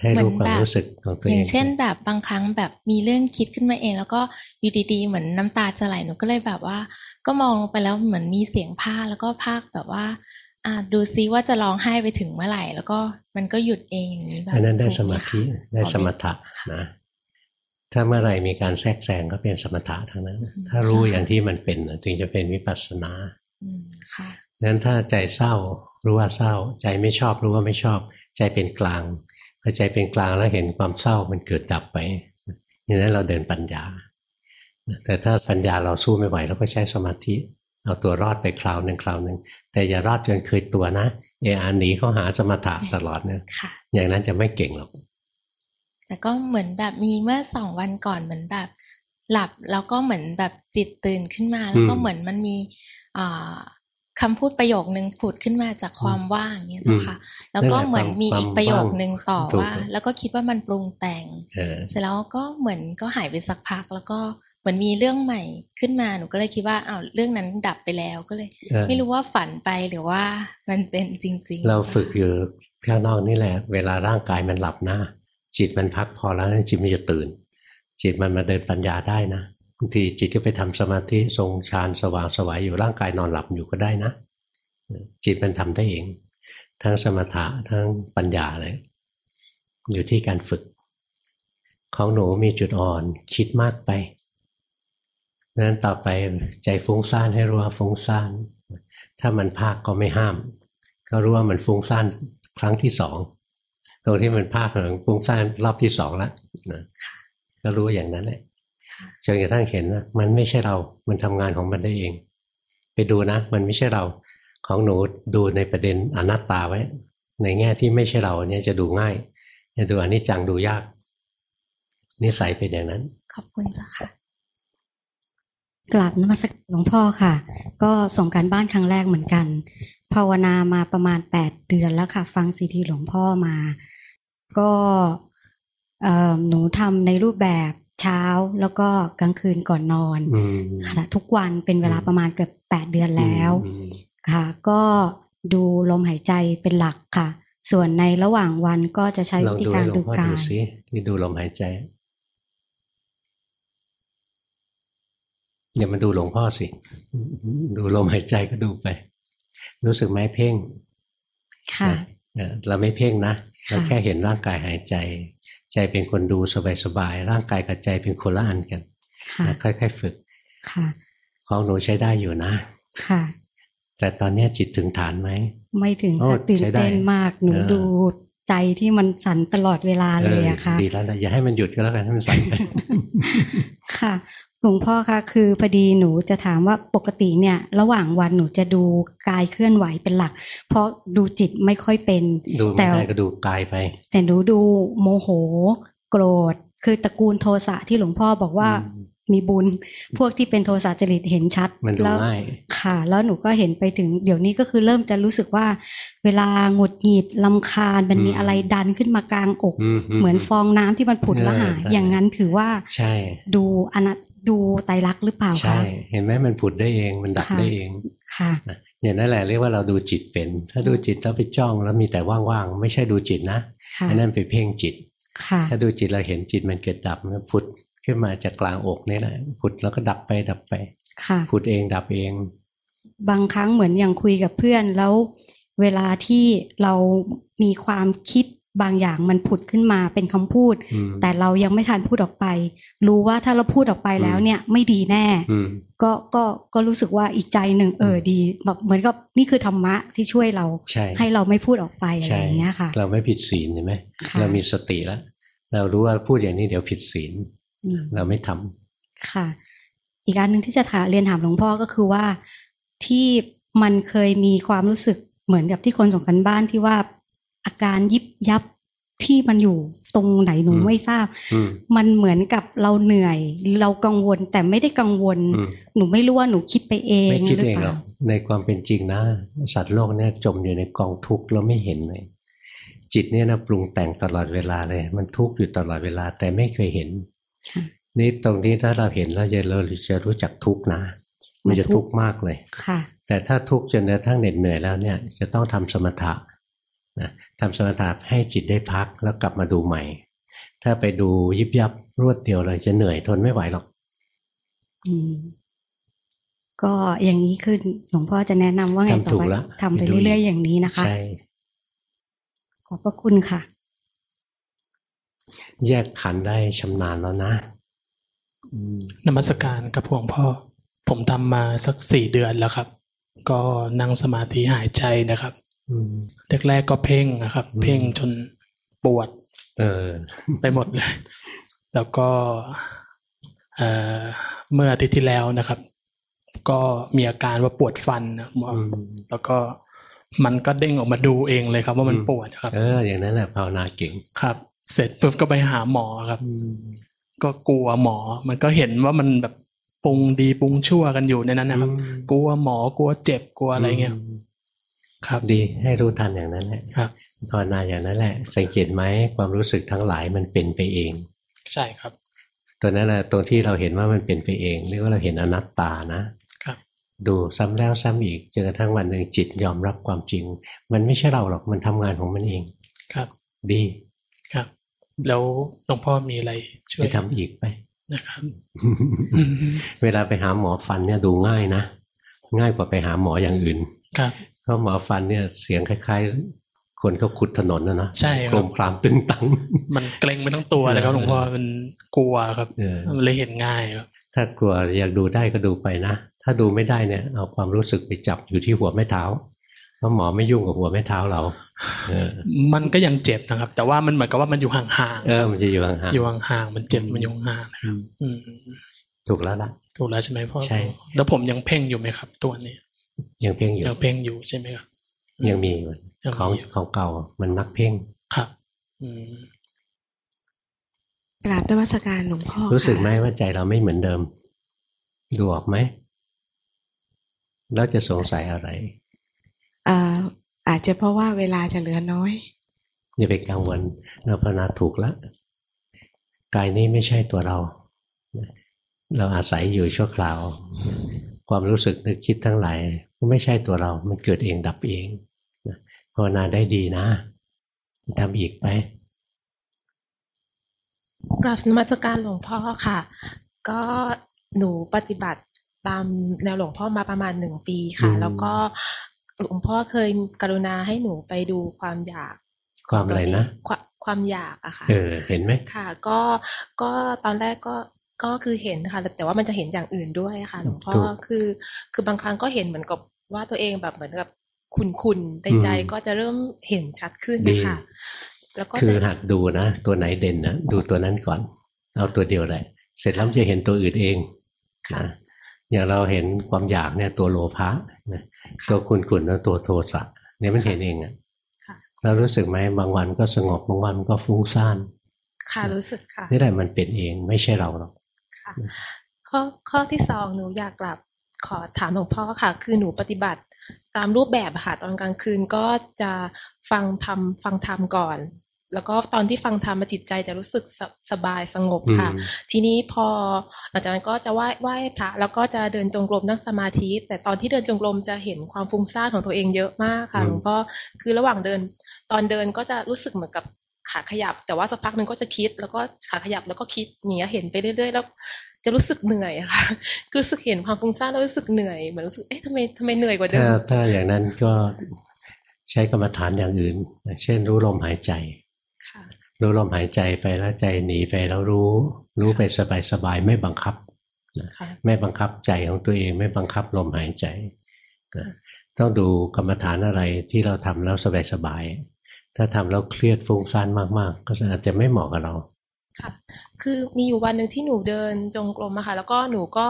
ให้รู้ความรู้สึกของตัวเองอย่างเช่นแบบบางครั้งแบบมีเรื่องคิดขึ้นมาเอง แล้วก็อยู่ดีๆ เหมือนน้ำตาจะไหลหนูก็เลยแบบว่า ก็มองลงไปแล้วเหมือนมีเสียงผ้าแล้วก็ภาคแบบว่าอ่าดูซิว่าจะร้องไห้ไปถึงเมื่อไหร่ แล้วก็มันก็หยุดเองอย่างนี้แบบอันนั้นได้สมาธิได้สมถะนะถ้าเมื่อไรมีการแทรกแซงก็เป็นสมถะทั้งนั้น ถ้ารู้อย่างที่มันเป็นถึงจะเป็นวิปัสสนาอืมค่ะนั้นถ้าใจเศร้ารู้ว่าเศร้า ใจไม่ชอบรู้ว่าไม่ชอบ ใจเป็นกลาง พอใจเป็นกลางแล้วเห็นความเศร้ามันเกิดดับไปอย่างนั้นเราเดินปัญญา แต่ถ้าปัญญาเราสู้ไม่ไหวเราก็ใช้สมาธิ เอาตัวรอดไปคราวหนึ่งคราวหนึ่งแต่อย่ารอดจนเคยตัวนะเออาหนีเขาหาสมถะตลอดเนี่ยค่ะอย่างนั้นจะไม่เก่งหรอกแต่ก็เหมือนแบบมีเมื่อสองวันก่อนเหมือนแบบ หลับแล้วก็เหมือนแบบจิตตื่นขึ้นมา แล้วก็อืมเหมือนมันมีอ่า คำพูดประโยคนึงผุดขึ้นมาจากความว่างเนี่ยเจ้าค่ะ แล้วก็เหมือนมีอีกประโยคนึงต่อถูกว่า แล้วก็คิดว่ามันปรุงแต่งเออเสร็จแล้วก็เหมือนก็หายไปสักพัก แล้วก็เหมือนมีเรื่องใหม่ขึ้นมาหนูก็เลยคิดว่าอ้าวเรื่องนั้นดับไปแล้วก็เลยเออไม่รู้ว่าฝันไปหรือว่ามันเป็นจริง ๆ เราฝึกอยู่ข้างนอกนี่แหละ เวลาร่างกายมันหลับนะจิตมันพักพอแล้วจิตมันจะตื่น จิตมันมาเดินปัญญาได้นะ บางทีจิตก็ไปทำสมาธิทรงฌานสว่างสวายอยู่ร่างกายนอนหลับอยู่ก็ได้นะ จิตมันทำได้เอง ทั้งสมถะทั้งปัญญาเลย อยู่ที่การฝึก ของหนูมีจุดอ่อนคิดมากไปนั้นต่อไปใจฟุ้งซ่านให้รู้ว่าฟุ้งซ่าน ถ้ามันภาคก็ไม่ห้าม ก็รู้ว่ามันฟุ้งซ่านครั้งที่สองตรงที่มันภาคมันฟุ้งซ่านรอบที่สองแล้วนะก็รู้อย่างนั้นแหละ จนกระทั่งเห็นว่ามันไม่ใช่เรา มันทำงานของมันได้เอง ไปดูนะ มันไม่ใช่เรา ของหนูดูในประเด็นอนัตตาไว้ ในแง่ที่ไม่ใช่เราเนี่ยจะดูง่ายจะดูอนิจจังดูยากนิสัยเป็นอย่างนั้น ขอบคุณจ้าค่ะกราบนมัสการหลวงพ่อค่ะ ก็ส่งการบ้านครั้งแรกเหมือนกัน ภาวนามาประมาณแปดเดือนแล้วค่ะ ฟังซีดีหลวงพ่อมา ก็หนูทำในรูปแบบ เช้าแล้วก็กลางคืนก่อนนอนอืมค่ะทุกวันเป็นเวลาอืมประมาณเกือบแปดเดือนแล้วอืมค่ะ ก็ดูลมหายใจเป็นหลักค่ะ ส่วนในระหว่างวันก็จะใช้ลวิองธีดูการให้หลวดูงพ่อกาดูยสิที่ดูลมหายใจอย่ามาดูหลวงพ่อสิ ดูลมหายใจก็ดูไป รู้สึกไหมเพ่ง ค่ะเออเราไม่เพ่งนะค่ะเราแค่เห็นร่างกายหายใจ ใจเป็นคนดูสบายๆร่างกายกับใจเป็นคนละอันกันค่ะนะค่อยๆฝึกค่ะของหนูใช้ได้อยู่นะค่ะ แต่ตอนเนี้ยจิตถึงฐานไหม ไม่ถึงโอ้ค่ะตื่นใช้ได้เต้นมากหนูเออดูใจที่มันสั่นตลอดเวลาเลยอะค่ะดีแล้วนะอย่าให้มันหยุดก็แล้วกันให้มันสั่นไปค่ะ หลวงพ่อคะคือพอดีหนูจะถามว่าปกติเนี่ย ระหว่างวันหนูจะดูกายเคลื่อนไหวเป็นหลัก เพราะดูจิตไม่ค่อยเป็น ดูแต่ไม่ได้ก็ดูกายไป แต่หนูดูโมโห โกรธ คือตระกูลโทสะที่หลวงพ่อบอกว่าอืมมีบุญ พวกที่เป็นโทสะจริตเห็นชัด มันดูแล้วง่ายค่ะ แล้วหนูก็เห็นไปถึง เดี๋ยวนี้ก็คือเริ่มจะรู้สึกว่า เวลาหงุดหงิดลำคาญมันมีอืมอะไรดันขึ้นมากลางอกอืมเหมือนฟองน้ำที่มันผุดแล้วหายเออใช่อย่างนั้นถือว่าใช่ดูอนัตดูไตรลักษณ์หรือเปล่าใช่คะเห็นไหมมันผุดได้เองมันดับค่ะได้เองค่ะนะอย่างนั้นแหละเรียกว่าเราดูจิตเป็น ถ้าดูจิตแล้วไปจ้องแล้วมีแต่ว่างๆไม่ใช่ดูจิตนะค่ะอันนั้นไปเพ่งจิตค่ะถ้าดูจิตเราเห็นจิตมันเกิดดับมันผุดขึ้นมาจากกลางอกนี่แหละผุดแล้วก็ดับไปดับไปค่ะผุดเองดับเอง บางครั้งเหมือนอย่างคุยกับเพื่อนแล้ว เวลาที่เรามีความคิดบางอย่างมันผุดขึ้นมาเป็นคำพูดอืมแต่เรายังไม่ทันพูดออกไป รู้ว่าถ้าเราพูดออกไปแล้วอืมเนี่ยไม่ดีแน่อืมก็ก็ก็รู้สึกว่าอีกใจหนึ่งเออดีแบบเหมือนกับนี่คือธรรมะที่ช่วยเราใช่ให้เราไม่พูดออกไปอะไรใช่อย่างเงี้ยค่ะ เราไม่ผิดศีลเห็นไหมค่ะเรามีสติแล้ว เรารู้ว่าพูดอย่างนี้เดี๋ยวผิดศีลอืมเราไม่ทำค่ะ อีกอันหนึ่งที่จะถามเรียนถามหลวงพ่อก็คือว่าที่มันเคยมีความรู้สึก เหมือนกับที่คนส่งกันบ้านที่ว่าอาการยิบยับที่มันอยู่ตรงไหนหนูอืมไม่ทราบอืมมันเหมือนกับเราเหนื่อย เรากังวลแต่ไม่ได้กังวลอืมหนูไม่รู้ว่าหนูคิดไปเองไม่คิดหรือเองเปหรล่าอกในความเป็นจริงนะ สัตว์โลกเนี่ยจมอยู่ในกองทุกข์เราไม่เห็นเลยจิตเนี่ยนะปรุงแต่งตลอดเวลาเลย มันทุกข์อยู่ตลอดเวลาแต่ไม่เคยเห็นค่ะนี่ตรงนี้ถ้าเราเห็นแล้วจะเราจะรู้จักทุกข์นะ มันจะมันทุทุกกข์ข์มากเลยค่ะ แต่ถ้าทุกข์จนกระทั่งเหน็ดเหนื่อยแล้วเนี่ยจะต้องทำสมถะนะทำสมถะให้จิตได้พักแล้วกลับมาดูใหม่ ถ้าไปดูยิบยับรวดเดียวเลยจะเหนื่อยทนไม่ไหวหรอกอืมก็อย่างนี้คือหลวงพ่อจะแนะนำว่าไงต่ทำถูอไปกแล้วทำไปไปดูเรื่อยๆอย่างนี้นะคะใช่ขอบพระคุณค่ะ แยกขันธ์ได้ชำนาญแล้วนะนมัสการกับหลวงพ่อ ผมทำมาสักสี่เดือนแล้วครับ ก็นั่งสมาธิหายใจนะครับแรกๆก็เพ่งนะครับ เพ่งจนปวดเออไปหมดเลย แล้วก็เอ่อเมื่ออาทิตย์ที่แล้วนะครับ ก็มีอาการว่าปวดฟันนะหมอแล้วก็มันก็เด้งออกมาดูเองเลยครับ ว่ามันปวดครับ เออ อย่างนั้นแหละภาวนาเก่งครับ เสร็จปุ๊บก็ไปหาหมอครับ ก็กลัวหมอ มันก็เห็นว่ามันแบบป รุงดีปรุงชั่วกันอยู่ในนั้นนะครับ กลัวหมอกลัวเจ็บกลัวอะไรเงี้ยครับดีให้รู้ทันอย่างนั้นแหละครับภาวนาอย่างนั้นแหละ สังเกตไหมความรู้สึกทั้งหลายมันเป็นไปเอง ใช่ครับ ตัวนั้นแหละตรงที่เราเห็นว่ามันเป็นไปเองเรียกว่าเราเห็นอนัตตานะครับ ดูซ้ำแล้วซ้ำอีกจนกระทั่งวันหนึ่งจิตยอมรับความจริง มันไม่ใช่เราหรอกมันทำงานของมันเองครับ ดีครับ แล้วหลวงพ่อมีอะไรช่วไปยทำอีกไป นะครับ เวลาไปหาหมอฟันเนี่ยดูง่ายนะ ง่ายกว่าไปหาหมออย่างอื่น ครับเพราะหมอฟันเนี่ยเสียงคล้ายๆ คนเขาขุดถนนนะนะใช่คกลรับมคลามตึงตัง มันเกรงไปทั้งตัวเลยครับหลวงพ่อมันกลัวครับเออมันเลยเห็นง่ายครับถ้ากลัวอยากดูได้ก็ดูไปนะ ถ้าดูไม่ได้เนี่ย เอาความรู้สึกไปจับอยู่ที่หัวแม่เท้า เพราะหมอไม่ยุ่งกับหัวแม่เท้าเราเออมันก็ยังเจ็บนะครับ แต่ว่ามันเหมือนกับว่ามันอยู่ห่างเออมันจะอยู่ห่างๆอยู่ห่างๆมันเจ็บมันอยู่ห่างๆนะครับอืมๆถูกแล้วล่ะถูกแล้วใช่ไหมพ่อใช่แล้วผมยังเพ่งอยู่ไหมครับ ตัวนี้ ยังเพ่งอยู่ยังเพ่งอยู่ใช่ไหมครับยังมีอยู่ยังมีของอยู่ของเก่ามันนักเพ่งครับอืมกราบนมัสการหลวงพ่อรู้สึกค่ะไหมว่าใจเราไม่เหมือนเดิมดูออกไหมแล้วจะสงสัยอะไรเอ่ออาจจะเพราะว่าเวลาจะเหลือน้อยอย่าไปกังวลเราภาวนาถูกแล้วกายนี้ไม่ใช่ตัวเรา เราอาศัยอยู่ชั่วคราว ความรู้สึกนึกคิดทั้งหลายก็ไม่ใช่ตัวเรา มันเกิดเองดับเองภาวนาได้ดีนะทำอีกไปกราบนมัสการหลวงพ่อค่ะ ก็หนูปฏิบัติตามแนวหลวงพ่อมาประมาณหนึ่งปีค่ะอืมแล้วก็ หลวงพ่อเคยกรุณาให้หนูไปดูความอยาก ความอะไรนะความความอยากอะค่ะ เออ เห็นไหมค่ะ ก็ก็ตอนแรกก็ก็คือเห็นค่ะแต่ว่ามันจะเห็นอย่างอื่นด้วยค่ะหลวงพ่อถูกคือ คือบางครั้งก็เห็นเหมือนกับว่าตัวเองแบบเหมือนกับคุนๆในใจอืมก็จะเริ่มเห็นชัดขึ้นดีนะคะแล้วก็คือจะหัดดูนะ ตัวไหนเด่นนะดูตัวนั้นก่อน เอาตัวเดียวแหละ เสร็จแล้วมันจะเห็นตัวอื่นเองนะ อย่างเราเห็นความอยากเนี่ยตัวโลภะนะตัวคุณกุนแล้วตัวโทสะเนี่ยมันเห็นเองอะค่ะเรารู้สึกไหมบางวันก็สงบบางวันก็ฟุ้งซ่าน ค่ะรู้สึกค่ะนี่แหละมันเป็นเองไม่ใช่เราหรอกค่ะข้อข้อที่สองหนูอยากกลับขอถามหลวงพ่อค่ะ คือหนูปฏิบัติตามรูปแบบอะค่ะตอนกลางคืนก็จะฟังธรรมฟังธรรมก่อน แล้วก็ตอนที่ฟังธรรมจิตใจจะรู้สึกสสบายสงบค่ะอืมทีนี้พอหลังจากนั้นก็จะไหว้ไหว้พระแล้วก็จะเดินจงกรมนั่งสมาธิ แต่ตอนที่เดินจงกรมจะเห็นความฟุ้งซ่านของตัวเองเยอะมากค่ะหลวงพ่อคือระหว่างเดิน ตอนเดินก็จะรู้สึกเหมือนกับขาขยับ แต่ว่าสักพักหนึ่งก็จะคิด แล้วก็ขาขยับแล้วก็คิดอย่างเงี้ยเห็นไปเรื่อยๆแล้วจะรู้สึกเหนื่อยอะค่ะคือรู้สึกเห็นความฟุ้งซ่านแล้วรู้สึกเหนื่อยเหมือนรู้สึกเอ๊ะทำไมทำไมเหนื่อยกว่าเดิถ้ามถ้าอย่างนั้นก็ใช้กรรมฐานอย่างอื่น เช่นรู้ลมหายใจค่ะ รู้ลมหายใจไปแล้วใจหนีไปแล้วรู้ รู้ไปสบายๆไม่บังคับค่ะไม่บังคับใจของตัวเองไม่บังคับลมหายใจนะต้องดูกรรมฐานอะไรที่เราทำแล้วสบายๆถ้าทำแล้วเครียดฟุ้งซ่านมากๆ ก็อาจจะไม่เหมาะกับเราค่ะคือมีอยู่วันหนึ่งที่หนูเดินจงกรมอะค่ะ แล้วก็หนูก็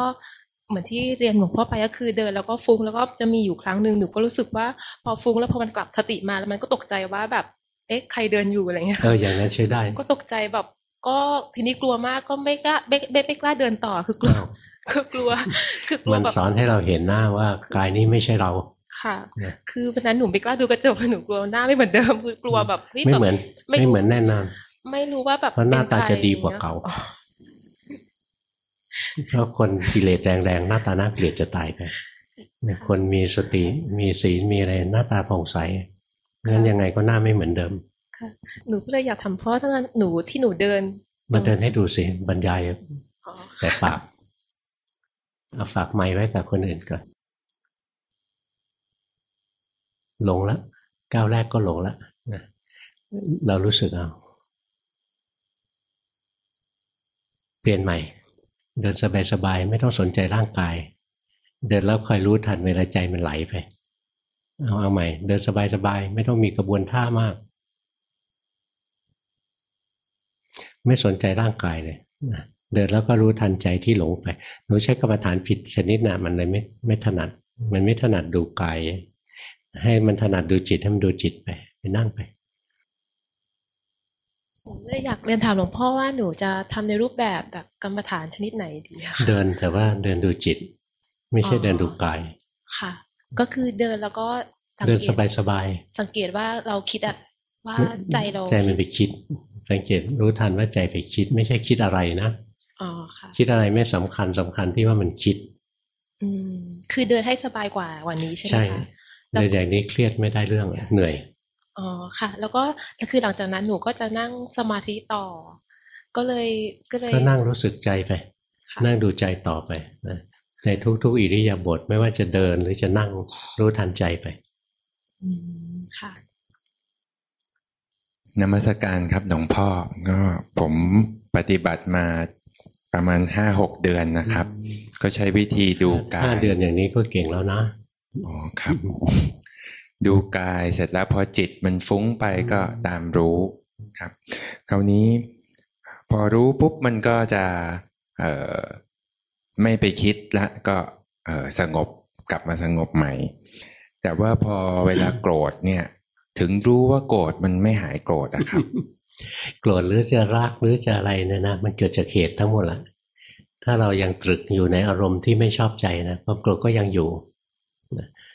เหมือนที่เรียนหลวงพ่อไปก็คือเดินแล้วก็ฟุ้งแล้วก็จะมีอยู่ครั้งหนึ่งหนูก็รู้สึกว่าพอฟุ้งแล้วพอมันกลับสติมาแล้วมันก็ตกใจว่าแบบ เอ๊ะใครเดินอยู่อะไรเงี้ยเอออย่างนั้นใช้ได้ ก็ตกใจแบบ ก็ทีนี้กลัวมากก็ไม่กล้าไม่ไม่ไม่กล้าเดินต่อคือกลัวอ้าวคือกลัว คือกลัวมันแบบสอนให้เราเห็นหน้าว่ากายนี้ไม่ใช่เราค่ะนะคือวันนั้นหนูไม่กล้าดูกระจกเลยหนูกลัวหน้าไม่เหมือนเดิมคือกลัวแบบฮ้ยไม่แบบเหมือนไม่ไม่เหมือนแน่นอนไม่รู้ว่าแบบเพราะหน้าตาป็ใครจะดีกว่าเก่าอ๋อเพราะคนกิเลสแรงๆหน้าตาน่าเกลียดจะตายไปคนมีสติมีศีลมีอะไรหน้าตาผ่องใส งั้นยังไงก็หน้าไม่เหมือนเดิม ค่ะ หนูก็เลยอยากทำเพราะทั้งนั้นหนูที่หนูเดิน มาเดินให้ดูสิบรรยายอ๋อแต่ฝากเอาฝากไม้ไว้กับคนอื่นก่อนหลงแล้วก้าวแรกก็หลงแล้วนะเรารู้สึกเอาเปลี่ยนใหม่ เดินสบายๆไม่ต้องสนใจร่างกาย เดินแล้วคอยรู้ทันเวลาใจมันไหลไป เอาเอาใหม่ เดินสบายๆไม่ต้องมีกระบวนท่ามาก ไม่สนใจร่างกายเลยนะเดินแล้วก็รู้ทันใจที่หลงไปหนูใช้กรรมฐานผิดชนิดนะ่ะมันเลยไม่ไม่ถนัด มันไม่ถนัดดูกายให้มันถนัดดูจิตให้มันดูจิตไปไปนั่งไปผมเลยอยากเรียนถามหลวงพ่อว่าหนูจะทำในรูปแบบแบบกรรมฐานชนิดไหนดีอะคะเดินแต่ว่าเดินดูจิต ไม่ใช่เดินดูกายค่ะ ก็คือเดินแล้วก็สังเดินเกสตบายสบายสังเกตว่าเราคิดอะว่าใจเราใจมันไปคิด สังเกตรู้ทันว่าใจไปคิด ไม่ใช่คิดอะไรนะอ๋อค่ะคิดอะไรไม่สำคัญสำคัญที่ว่ามันคิด อืมคือเดินให้สบายกว่าวันนี้ใช่ไหมใช่คะแล้วเดินอย่างนี้เครียดไม่ได้เรื่องเหนื่อยอ๋อค่ะ แล้วก็คือหลังจากนั้นหนูก็จะนั่งสมาธิต่อ ก็เลยก็เลยก็นั่งรู้สึกใจไปค่ะนั่งดูใจต่อไปนะ ในทุกๆอิริยาบถไม่ว่าจะเดินหรือจะนั่งรู้ทันใจไปอืมค่ะนมัสการครับหลวงพ่อก็ผมปฏิบัติมาประมาณห้าหกเดือนนะครับ ก็ใช้วิธีดูกายห้าเดือนอย่างนี้ก็เก่งแล้วนะอ๋อครับ ดูกายเสร็จแล้วพอจิตมันฟุ้งไปก็ตามรู้ครับ คราวนี้ พอรู้ปุ๊บมันก็จะ เอ่อ ไม่ไปคิดละก็เอ่อสงบกลับมาสงบใหม่ แต่ว่าพอเวลาโกรธเนี่ย ถึงรู้ว่าโกรธมันไม่หายโกรธอะครับ โกรธหรือจะรักหรือจะอะไรเนี่ยนะมันเกิดจากเหตุทั้งหมดแหละถ้าเรายังตรึกอยู่ในอารมณ์ที่ไม่ชอบใจนะความโกรธก็ยังอยู่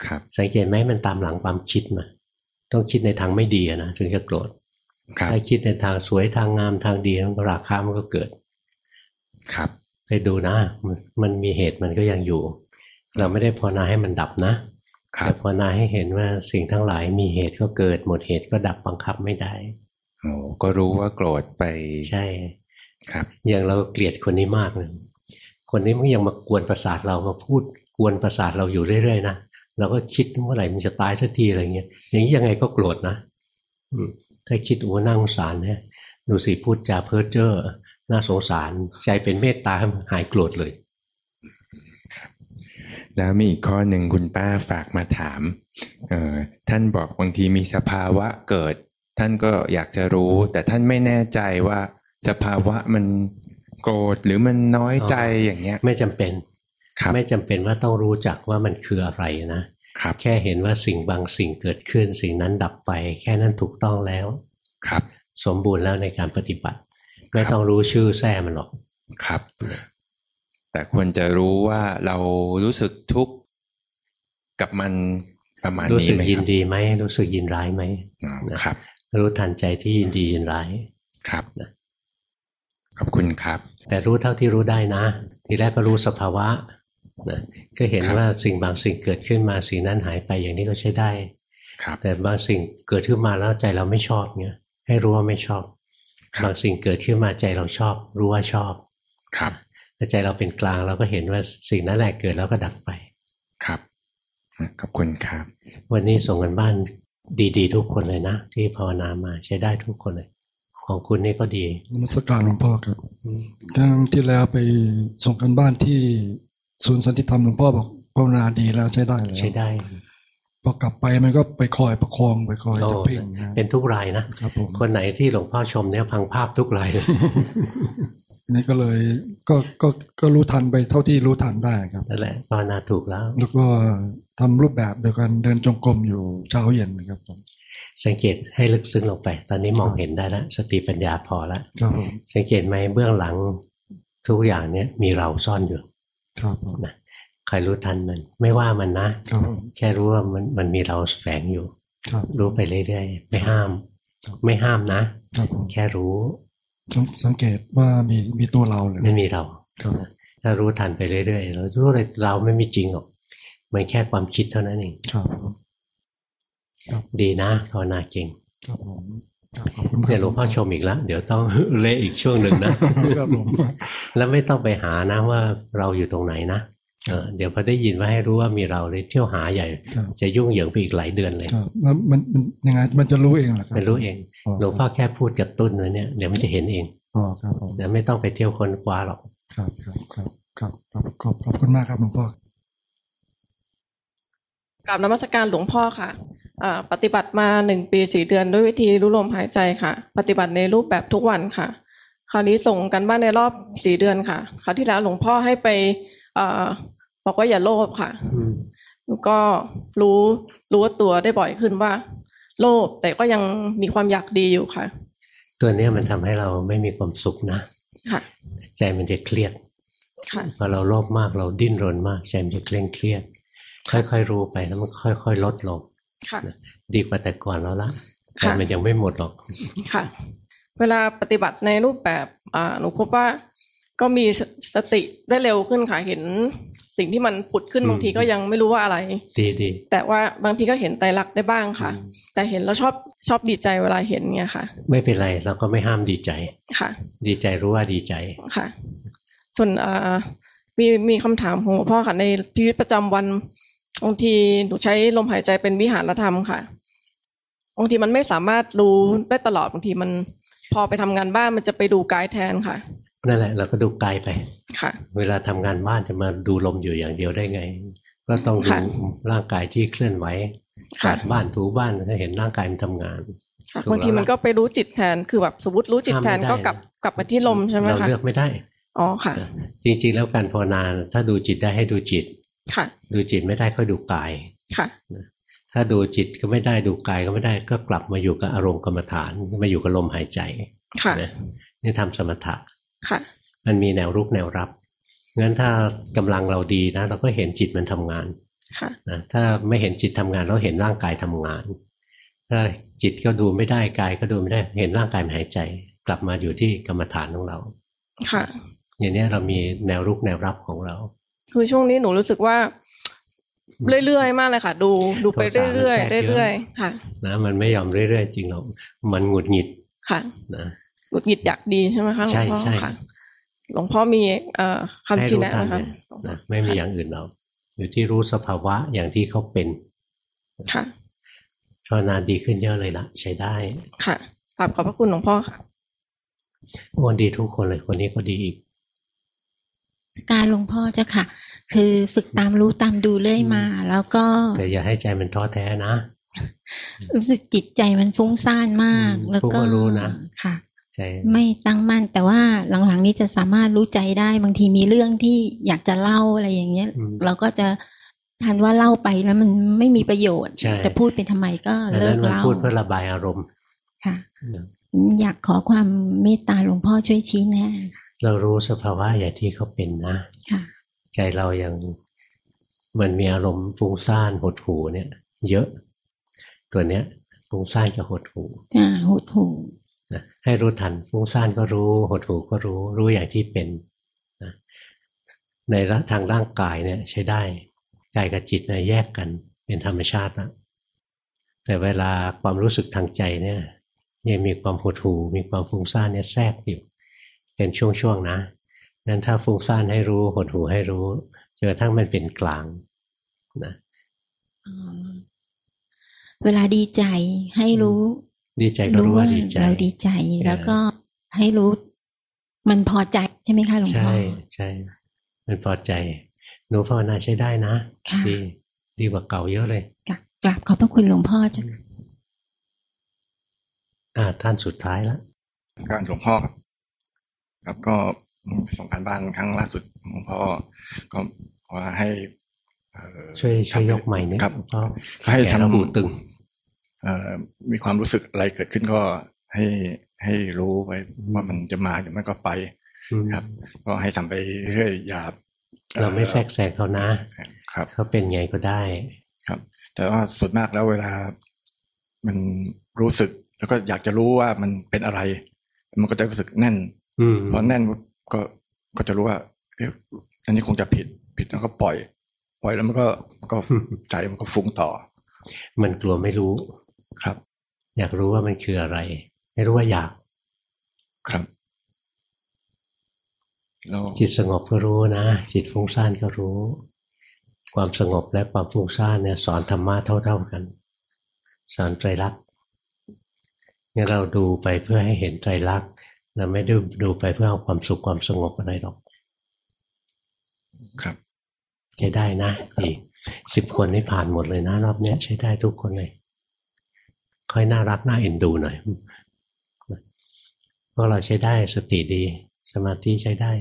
ครับสังเกตไหมมันตามหลังความคิดมา ต้องคิดในทางไม่ดีอะนะถึงจะโกรธครับถ้าคิดในทางสวยทางงามทางดีมันก็ราคามันก็เกิด ครับ ไปดูนะมันมันมีเหตุมันก็ยังอยู่ เราไม่ได้ภาวนาให้มันดับนะครับแต่ภาวนาให้เห็นว่าสิ่งทั้งหลายมีเหตุก็เกิดหมดเหตุก็ดับบังคับไม่ได้โอ้ก็รู้ว่าโกรธไปใช่ครับอย่างเราเกลียดคนนี้มากเลยคนนี้มันยังมากวนประสาทเรามาพูดกวนประสาทเราอยู่เรื่อยๆนะเราก็คิดเมื่อไหร่มันจะตายสักทีอะไรเงี้ยอย่างนี้ยังไงก็โกรธนะอืมถ้าคิดโอ้น่าสงสารนะดูสิพูดจาเพ้อเจ้อ น่าสงสารใจเป็นเมตตาหายโกรธเลย แล้วมีอีกข้อหนึ่งคุณป้าฝากมาถามเอ่อท่านบอกบางทีมีสภาวะเกิด ท่านก็อยากจะรู้ แต่ท่านไม่แน่ใจว่าสภาวะมันโกรธหรือมันน้อยใจอย่างเงี้ย ไม่จำเป็นครับไม่จำเป็นว่าต้องรู้จักว่ามันคืออะไรนะครับแค่เห็นว่าสิ่งบางสิ่งเกิดขึ้น สิ่งนั้นดับไป แค่นั้นถูกต้องแล้วครับ สมบูรณ์แล้วในการปฏิบัติ ไม่ต้องรู้ชื่อแท้มันหรอกครับ แต่ควรจะรู้ว่าเรารู้สึกทุกข์กับมันประมาณรู้นี้สึกไหมยิคนรับดีไหมรู้สึกยินร้ายไหมอ๋อครับ รู้ทันใจที่ยินดียินร้ายครับนะขอบคุณครับ แต่รู้เท่าที่รู้ได้นะ ทีแรกก็รู้สภาวะนะก็เห็นครับว่าสิ่งบางสิ่งเกิดขึ้นมาสิ่งนั้นหายไปอย่างนี้ก็ใช้ได้ครับแต่บางสิ่งเกิดขึ้นมาแล้วใจเราไม่ชอบเนี่ยให้รู้ว่าไม่ชอบครั บบางสิ่งเกิดขึ้นมาใจเราชอบ รู้ว่าชอบครับถ้าใจเราเป็นกลางเราก็เห็นว่าสิ่งนั้นแหละเกิดแล้วก็ดับไปครับขอบคุณครับ วันนี้ส่งกันบ้านดี ๆ ทุกคนเลยนะ ที่ภาวนามาใช้ได้ทุกคนเลยของคุณนี่ก็ดีนมัสการหลวงพ่อครับครั้งที่แล้วไปส่งกันบ้านที่ศูนย์สันติธรรมหลวงพ่อบอกภาวนาดีแล้วใช้ได้แล้วใช้ได้ พอกลับไปมันก็ไปคอยประคองไปคอยโอ้จะเพ่งนะเป็นทุกรายนะครับผมคนไหนที่หลวงพ่อชมเนี่ยพังภาพทุกรายเลยนี่ก็เลยก็ก็ก็รู้ทันไปเท่าที่รู้ทันได้ครับนั่นแหละภาวนาถูกแล้ว แล้วก็ทำรูปแบบเดียวกันเดินจงกรมอยู่เช้าเย็นนะครับผมสังเกตให้ลึกซึ้งลงไป ตอนนี้มองเห็นได้แล้วสติปัญญาพอแล้วครับผมสังเกตไหมเบื้องหลังทุกอย่างเนี่ยมีเราซ่อนอยู่ ครับผมนะ ใครรู้ทันมัน ไม่ว่ามันนะครับผมแค่รู้ว่ามันมันมีเราแฝงอยู่ครับรู้ไปเรื่อยๆ ไม่ห้ามครับไม่ห้ามนะครับผมแค่รู้สังสังเกตว่ามีมีตัวเราเลยไม่มีเราครับถ้ารู้ทันไปเรื่อยๆ เรารู้เลยเราไม่มีจริงหรอก มันแค่ความคิดเท่านั้นเองครับผมดีนะภาวนาเก่งครับผมครับขอบคุณมากเดี๋ยวหลวงพ่อชมอีกแล้ว เดี๋ยวต้องเละอีกช่วงหนึ่งนะครับผมแล้วไม่ต้องไปหานะว่าเราอยู่ตรงไหนนะ เออเดี๋ยวพอได้ยินว่าให้รู้ว่ามีเราเลยเที่ยวหาใหญ่ครับจะยุ่งเหยิงไปอีกหลายเดือนเลยครับแล้วมันมันยังไงมันจะรู้เองเหรอครับมันรู้เองอ๋อหลวงพ่อแค่พูดกระตุ้นไว้เนี่ยเดี๋ยวมันจะเห็นเองอ๋อครับผมเดี๋ยวไม่ต้องไปเที่ยวค้นคว้าหรอกครับครับครับครับครับขอบขอบคุณมากครับหลวงพ่อกราบนมัสการหลวงพ่อค่ะอ่าปฏิบัติมาหนึ่งปีสี่เดือนด้วยวิธีรู้ลมหายใจค่ะ ปฏิบัติในรูปแบบทุกวันค่ะ คราวนี้ส่งกันบ้านในรอบสี่เดือนค่ะ คราวที่แล้วหลวงพ่อให้ไปอ่า บอกว่าอย่าโลภค่ะอืมแล้วก็รู้รู้ว่าตัวได้บ่อยขึ้นว่า โลภแต่ก็ยังมีความอยากดีอยู่ค่ะ ตัวเนี้ยมันทำให้เราไม่มีความสุขนะค่ะ ใจมันจะเครียดค่ะพอเราโลภมากเราดิ้นรนมาก ใจมันจะเคร่งเครียด ค่อยๆรู้ไปแล้วมันค่อยๆลดลงค่ะดีกว่าแต่ก่อนแล้วละแต่ค่ะมันยังไม่หมดหรอกค่ะ เวลาปฏิบัติในรูปแบบอ่าหนูพบว่า ก็มีสสติได้เร็วขึ้นค่ะเห็นสิ่งที่มันผุดขึ้นอืมบางทีก็ยังไม่รู้ว่าอะไรดีดีแต่ว่าบางทีก็เห็นไตรลักษณ์ได้บ้างค่ะ แต่เห็นแล้วชอบชอบดีใจเวลาเห็นเนี่ยค่ะ ไม่เป็นไรเราก็ไม่ห้ามดีใจค่ะ ดีใจรู้ว่าดีใจค่ะ ส่วนอ่ามีมีคำถามของหลวงพ่อค่ะในชีวิตประจำวันบางทีหนูใช้ลมหายใจเป็นวิหารธรรมค่ะบางทีมันไม่สามารถรู้ได้ตลอดบางทีมันพอไปทำงานบ้านมันจะไปดูกายแทนค่ะ นั่นแหละ เราก็ดูกายไปค่ะ เวลาทำงานบ้านจะมาดูลมอยู่อย่างเดียวได้ไง ก็ต้องดูค่ะร่างกายที่เคลื่อนไหวค่ะกวาดบ้านถูบ้านก็เห็นร่างกายมันทำงานค่ะถูกแล้วบางทีมันก็ไปรู้จิตแทนคือแบบสมมติรู้จิตแทนห้ามไม่ได้ก็กลับกลับมาที่ลมใช่ไหมเราคะเลือกไม่ได้อ๋อค่ะ จริงๆแล้วการภาวนาถ้าดูจิตได้ให้ดูจิต ค่ะ ดูจิตไม่ได้ก็ดูกายค่ะถ้าดูจิตก็ไม่ได้ดูกายก็ไม่ได้ก็กลับมาอยู่กับอารมณ์กรรมฐานมาอยู่กับลมหายใจค่ะนะนี่ทำสมถะ ค่ะ มันมีแนวรุกแนวรับงั้นถ้ากำลังเราดีนะ เราก็เห็นจิตมันทำงานค่ะนะถ้าไม่เห็นจิตทำงานเราเห็นร่างกายทำงาน ถ้าจิตก็ดูไม่ได้กายก็ดูไม่ได้เห็นร่างกายมันหายใจ กลับมาอยู่ที่กรรมฐานของเรา ค่ะ อย่างนี้เรามีแนวรุกแนวรับของเรา คือช่วงนี้หนูรู้สึกว่าเรื่อยๆ มากเลยค่ะ ดูดูไปโทสะมันเรื่อยแทรกเยอะๆเรื่อยๆค่ะ นะมันไม่ยอมเรื่อยๆ จริงหรอกมันหงุดหงิดค่ะนะ หงุดหงิดอยากดีใช่ไหมคะหลวใช่งพ่อใช่ค่ะหลวงพ่อมีเอ่อคำให้ชี้รู้แนะทันนะคะเลยนะไม่มีอย่างอื่นหรอกอยู่ที่รู้สภาวะอย่างที่เขาเป็น ค่ะภาวนาดีขึ้นเยอะเลยละใช้ได้ ค่ะกราบขอบพระคุณหลวงพ่อค่ะวันดีทุกคนเลยคนนี้ก็ดีอีกการหลวงพ่อเจ้าค่ะ คือฝึกตามรู้ตามดูเรื่อยมา แล้วก็ แต่อย่าให้ใจมันท้อแท้นะ รู้สึกจิตใจมันฟุ้งซ่านมากอืมแล้วฟุ้งก็ก็รู้นะค่ะ ใจไม่ตั้งมั่นแต่ว่าหลังๆนี้จะสามารถรู้ใจได้บางทีมีเรื่องที่อยากจะเล่าอะไรอย่างเงี้ยอืมเราก็จะทันว่าเล่าไปแล้วมันไม่มีประโยชน์ใช่จะพูดไปทำไมก็อันเลินั้กนมันเล่าพูดเพื่อระบายอารมณ์ค่ะ อยากขอความเมตตาหลวงพ่อช่วยชี้แนะเรารู้สภาวะอย่างที่เขาเป็นนะค่ะ ใจเรายังมันมีอารมณ์ฟุ้งซ่านหดหูเนี่ย เยอะ ตัวเนี้ยฟุ้งซ่านกับหดหูอ่าหดหู นะให้รู้ทันฟุ้งซ่านก็รู้ หดหูก็รู้ รู้อย่างที่เป็นนะในทางร่างกายเนี่ยใช้ได้กายกับจิตเนี่ยแยกกันเป็นธรรมชาตินะแต่เวลาความรู้สึกทางใจเนี่ยยังมีความหดหูมีความฟุ้งซ่านเนี่ยแทรกอยู่เป็นช่วงๆนะงั้นถ้าฟุ้งซ่านให้รู้หดหูให้รู้จนกระทั่งมันเป็นกลางนะเวลาดีใจให้รู้ ดีใจก็รู้ว่าดีใจ เราดีใจ แล้วก็ให้รู้ มันพอใจใช่ไหมคะหลวงพ่ใช่อใช่มันพอใจ หนูภาวนาใช้ได้นะค่ะดีดีกว่าเก่าเยอะเลยกราบกราบขอบพระคุณหลวงพ่อเจ้าค่ะอ่าท่านสุดท้ายแล้วการหลวงพ่อครับครับก็ส่งการบ้านครั้งล่าสุดหลวงพ่อก็ว่าให้เอ่อช่วยช่วยทำยกใหม่เนี่ยครับเพราะให้แก่แล้วทำหูตึงเอ่อ มีความรู้สึกอะไรเกิดขึ้นก็ให้ให้รู้ไปว่ามันจะมาหรือไม่ก็ไปอืมครับ ก็ให้ทำไปเรื่อยอย่าเราไม่แทรกแซงเขานะ ครับเขาเป็นไงก็ได้ ครับ แต่ว่าส่วนมากแล้วเวลามันรู้สึก แล้วก็อยากจะรู้ว่ามันเป็นอะไร มันก็จะรู้สึกแน่นอืมพอแน่นก็ก็จะรู้ว่าเอ๊ะอันนี้คงจะผิดผิดแล้วก็ปล่อย ปล่อยแล้วมันก็มันก็ใจมันก็ฟุ้งต่อ มันกลัวไม่รู้ ครับ อยากรู้ว่ามันคืออะไร ไม่รู้ว่าอยาก ครับแล้วจิตสงบก็รู้นะ จิตฟุ้งซ่านก็รู้ ความสงบและความฟุ้งซ่านเนี่ย สอนธรรมะเท่า ๆกัน สอนไตรลักษณ์งั้นเราดูไปเพื่อให้เห็นไตรลักษณ์เราไม่ได้ดูไปเพื่อเอาความสุขความสงบอะไรหรอก ครับใช้ได้นะดีสิบคนนี่ผ่านหมดเลยนะรอบเนี้ยใช้ได้ทุกคนเลย ค่อยน่ารักน่าเอ็นดูหน่อยพวกเราใช้ได้สติดี สมาธิใช้ได้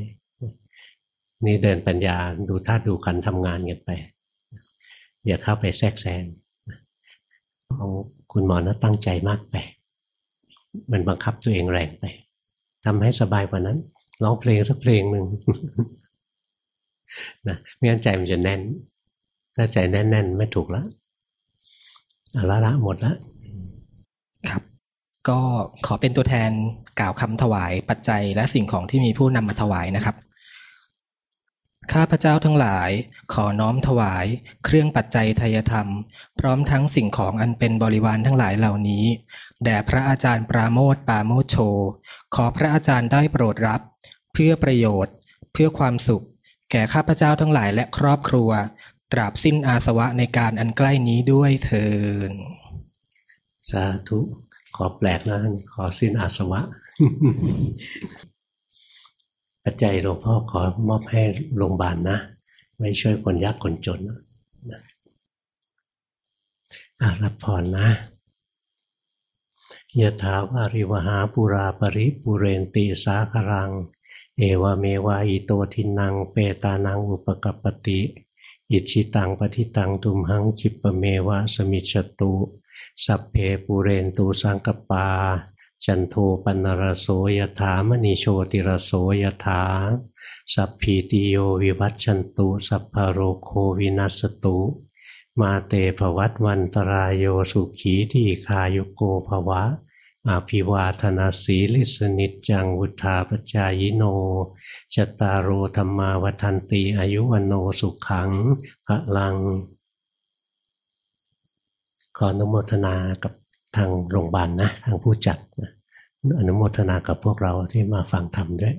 นี่เดินปัญญาดูท่าดูขันทำงานกันไป อย่าเข้าไปแทรกแซงของคุณหมอนะตั้งใจมากไป มันบังคับตัวเองแรงไปทำให้สบายกว่านั้นร้องเพลงสักเพลงหนึ่งนะไม่งั้นใจมันจะแน่น ถ้าใจแน่น ๆ ไม่ถูกแล้วละละหมดแล้ว ครับ ก็ขอเป็นตัวแทนกล่าวคำถวายปัจจัยและสิ่งของที่มีผู้นำมาถวายนะครับ ข้าพเจ้าทั้งหลายขอน้อมถวาย เครื่องปัจจัยทายธรรม พร้อมทั้งสิ่งของอันเป็นบริวารทั้งหลายเหล่านี้ แด่พระอาจารย์ปราโมทปาโมโช ขอพระอาจารย์ได้โปรดรับ เพื่อประโยชน์ เพื่อความสุข แก่ข้าพเจ้าทั้งหลายและครอบครัว ตราบสิ้นอาสวะในการอันใกล้นี้ด้วยเถิน สาธุ ขอแปลกนะ ขอสิ้นอาสวะปัจจัยหลวงพ่อขอมอบให้โรงพยาบาลนะ ไม่ช่วยคนยากคนจนนะรับพรนะยะถาวาริวหาปุราปริปุเรนติสาครัง เอวเมวะอิโตทินัง เปตานังอุปกปติ อิชิตังปฏิตัง ตุมหังจิปเมวะสมิจตุ สัพเพปุเรนตูสังกปา จันโทปันรโสยถามณีโชติรโสยถา สัพพีติโยวิวัตชันตุสัพพโรโควินัสตุ มาเตภวัตวันตรายโยสุขีที่คายุโกภวะอาภิวาธนาสีลิสนิจจังวุธาปจายโนจตารโอธรรมาวันติอายุวโนสุขังพระลัง ขออนุโมทนากับทางโรงพยาบาลนะ ทางผู้จัดนะอนุโมทนากับพวกเราที่มาฟังธรรมด้วย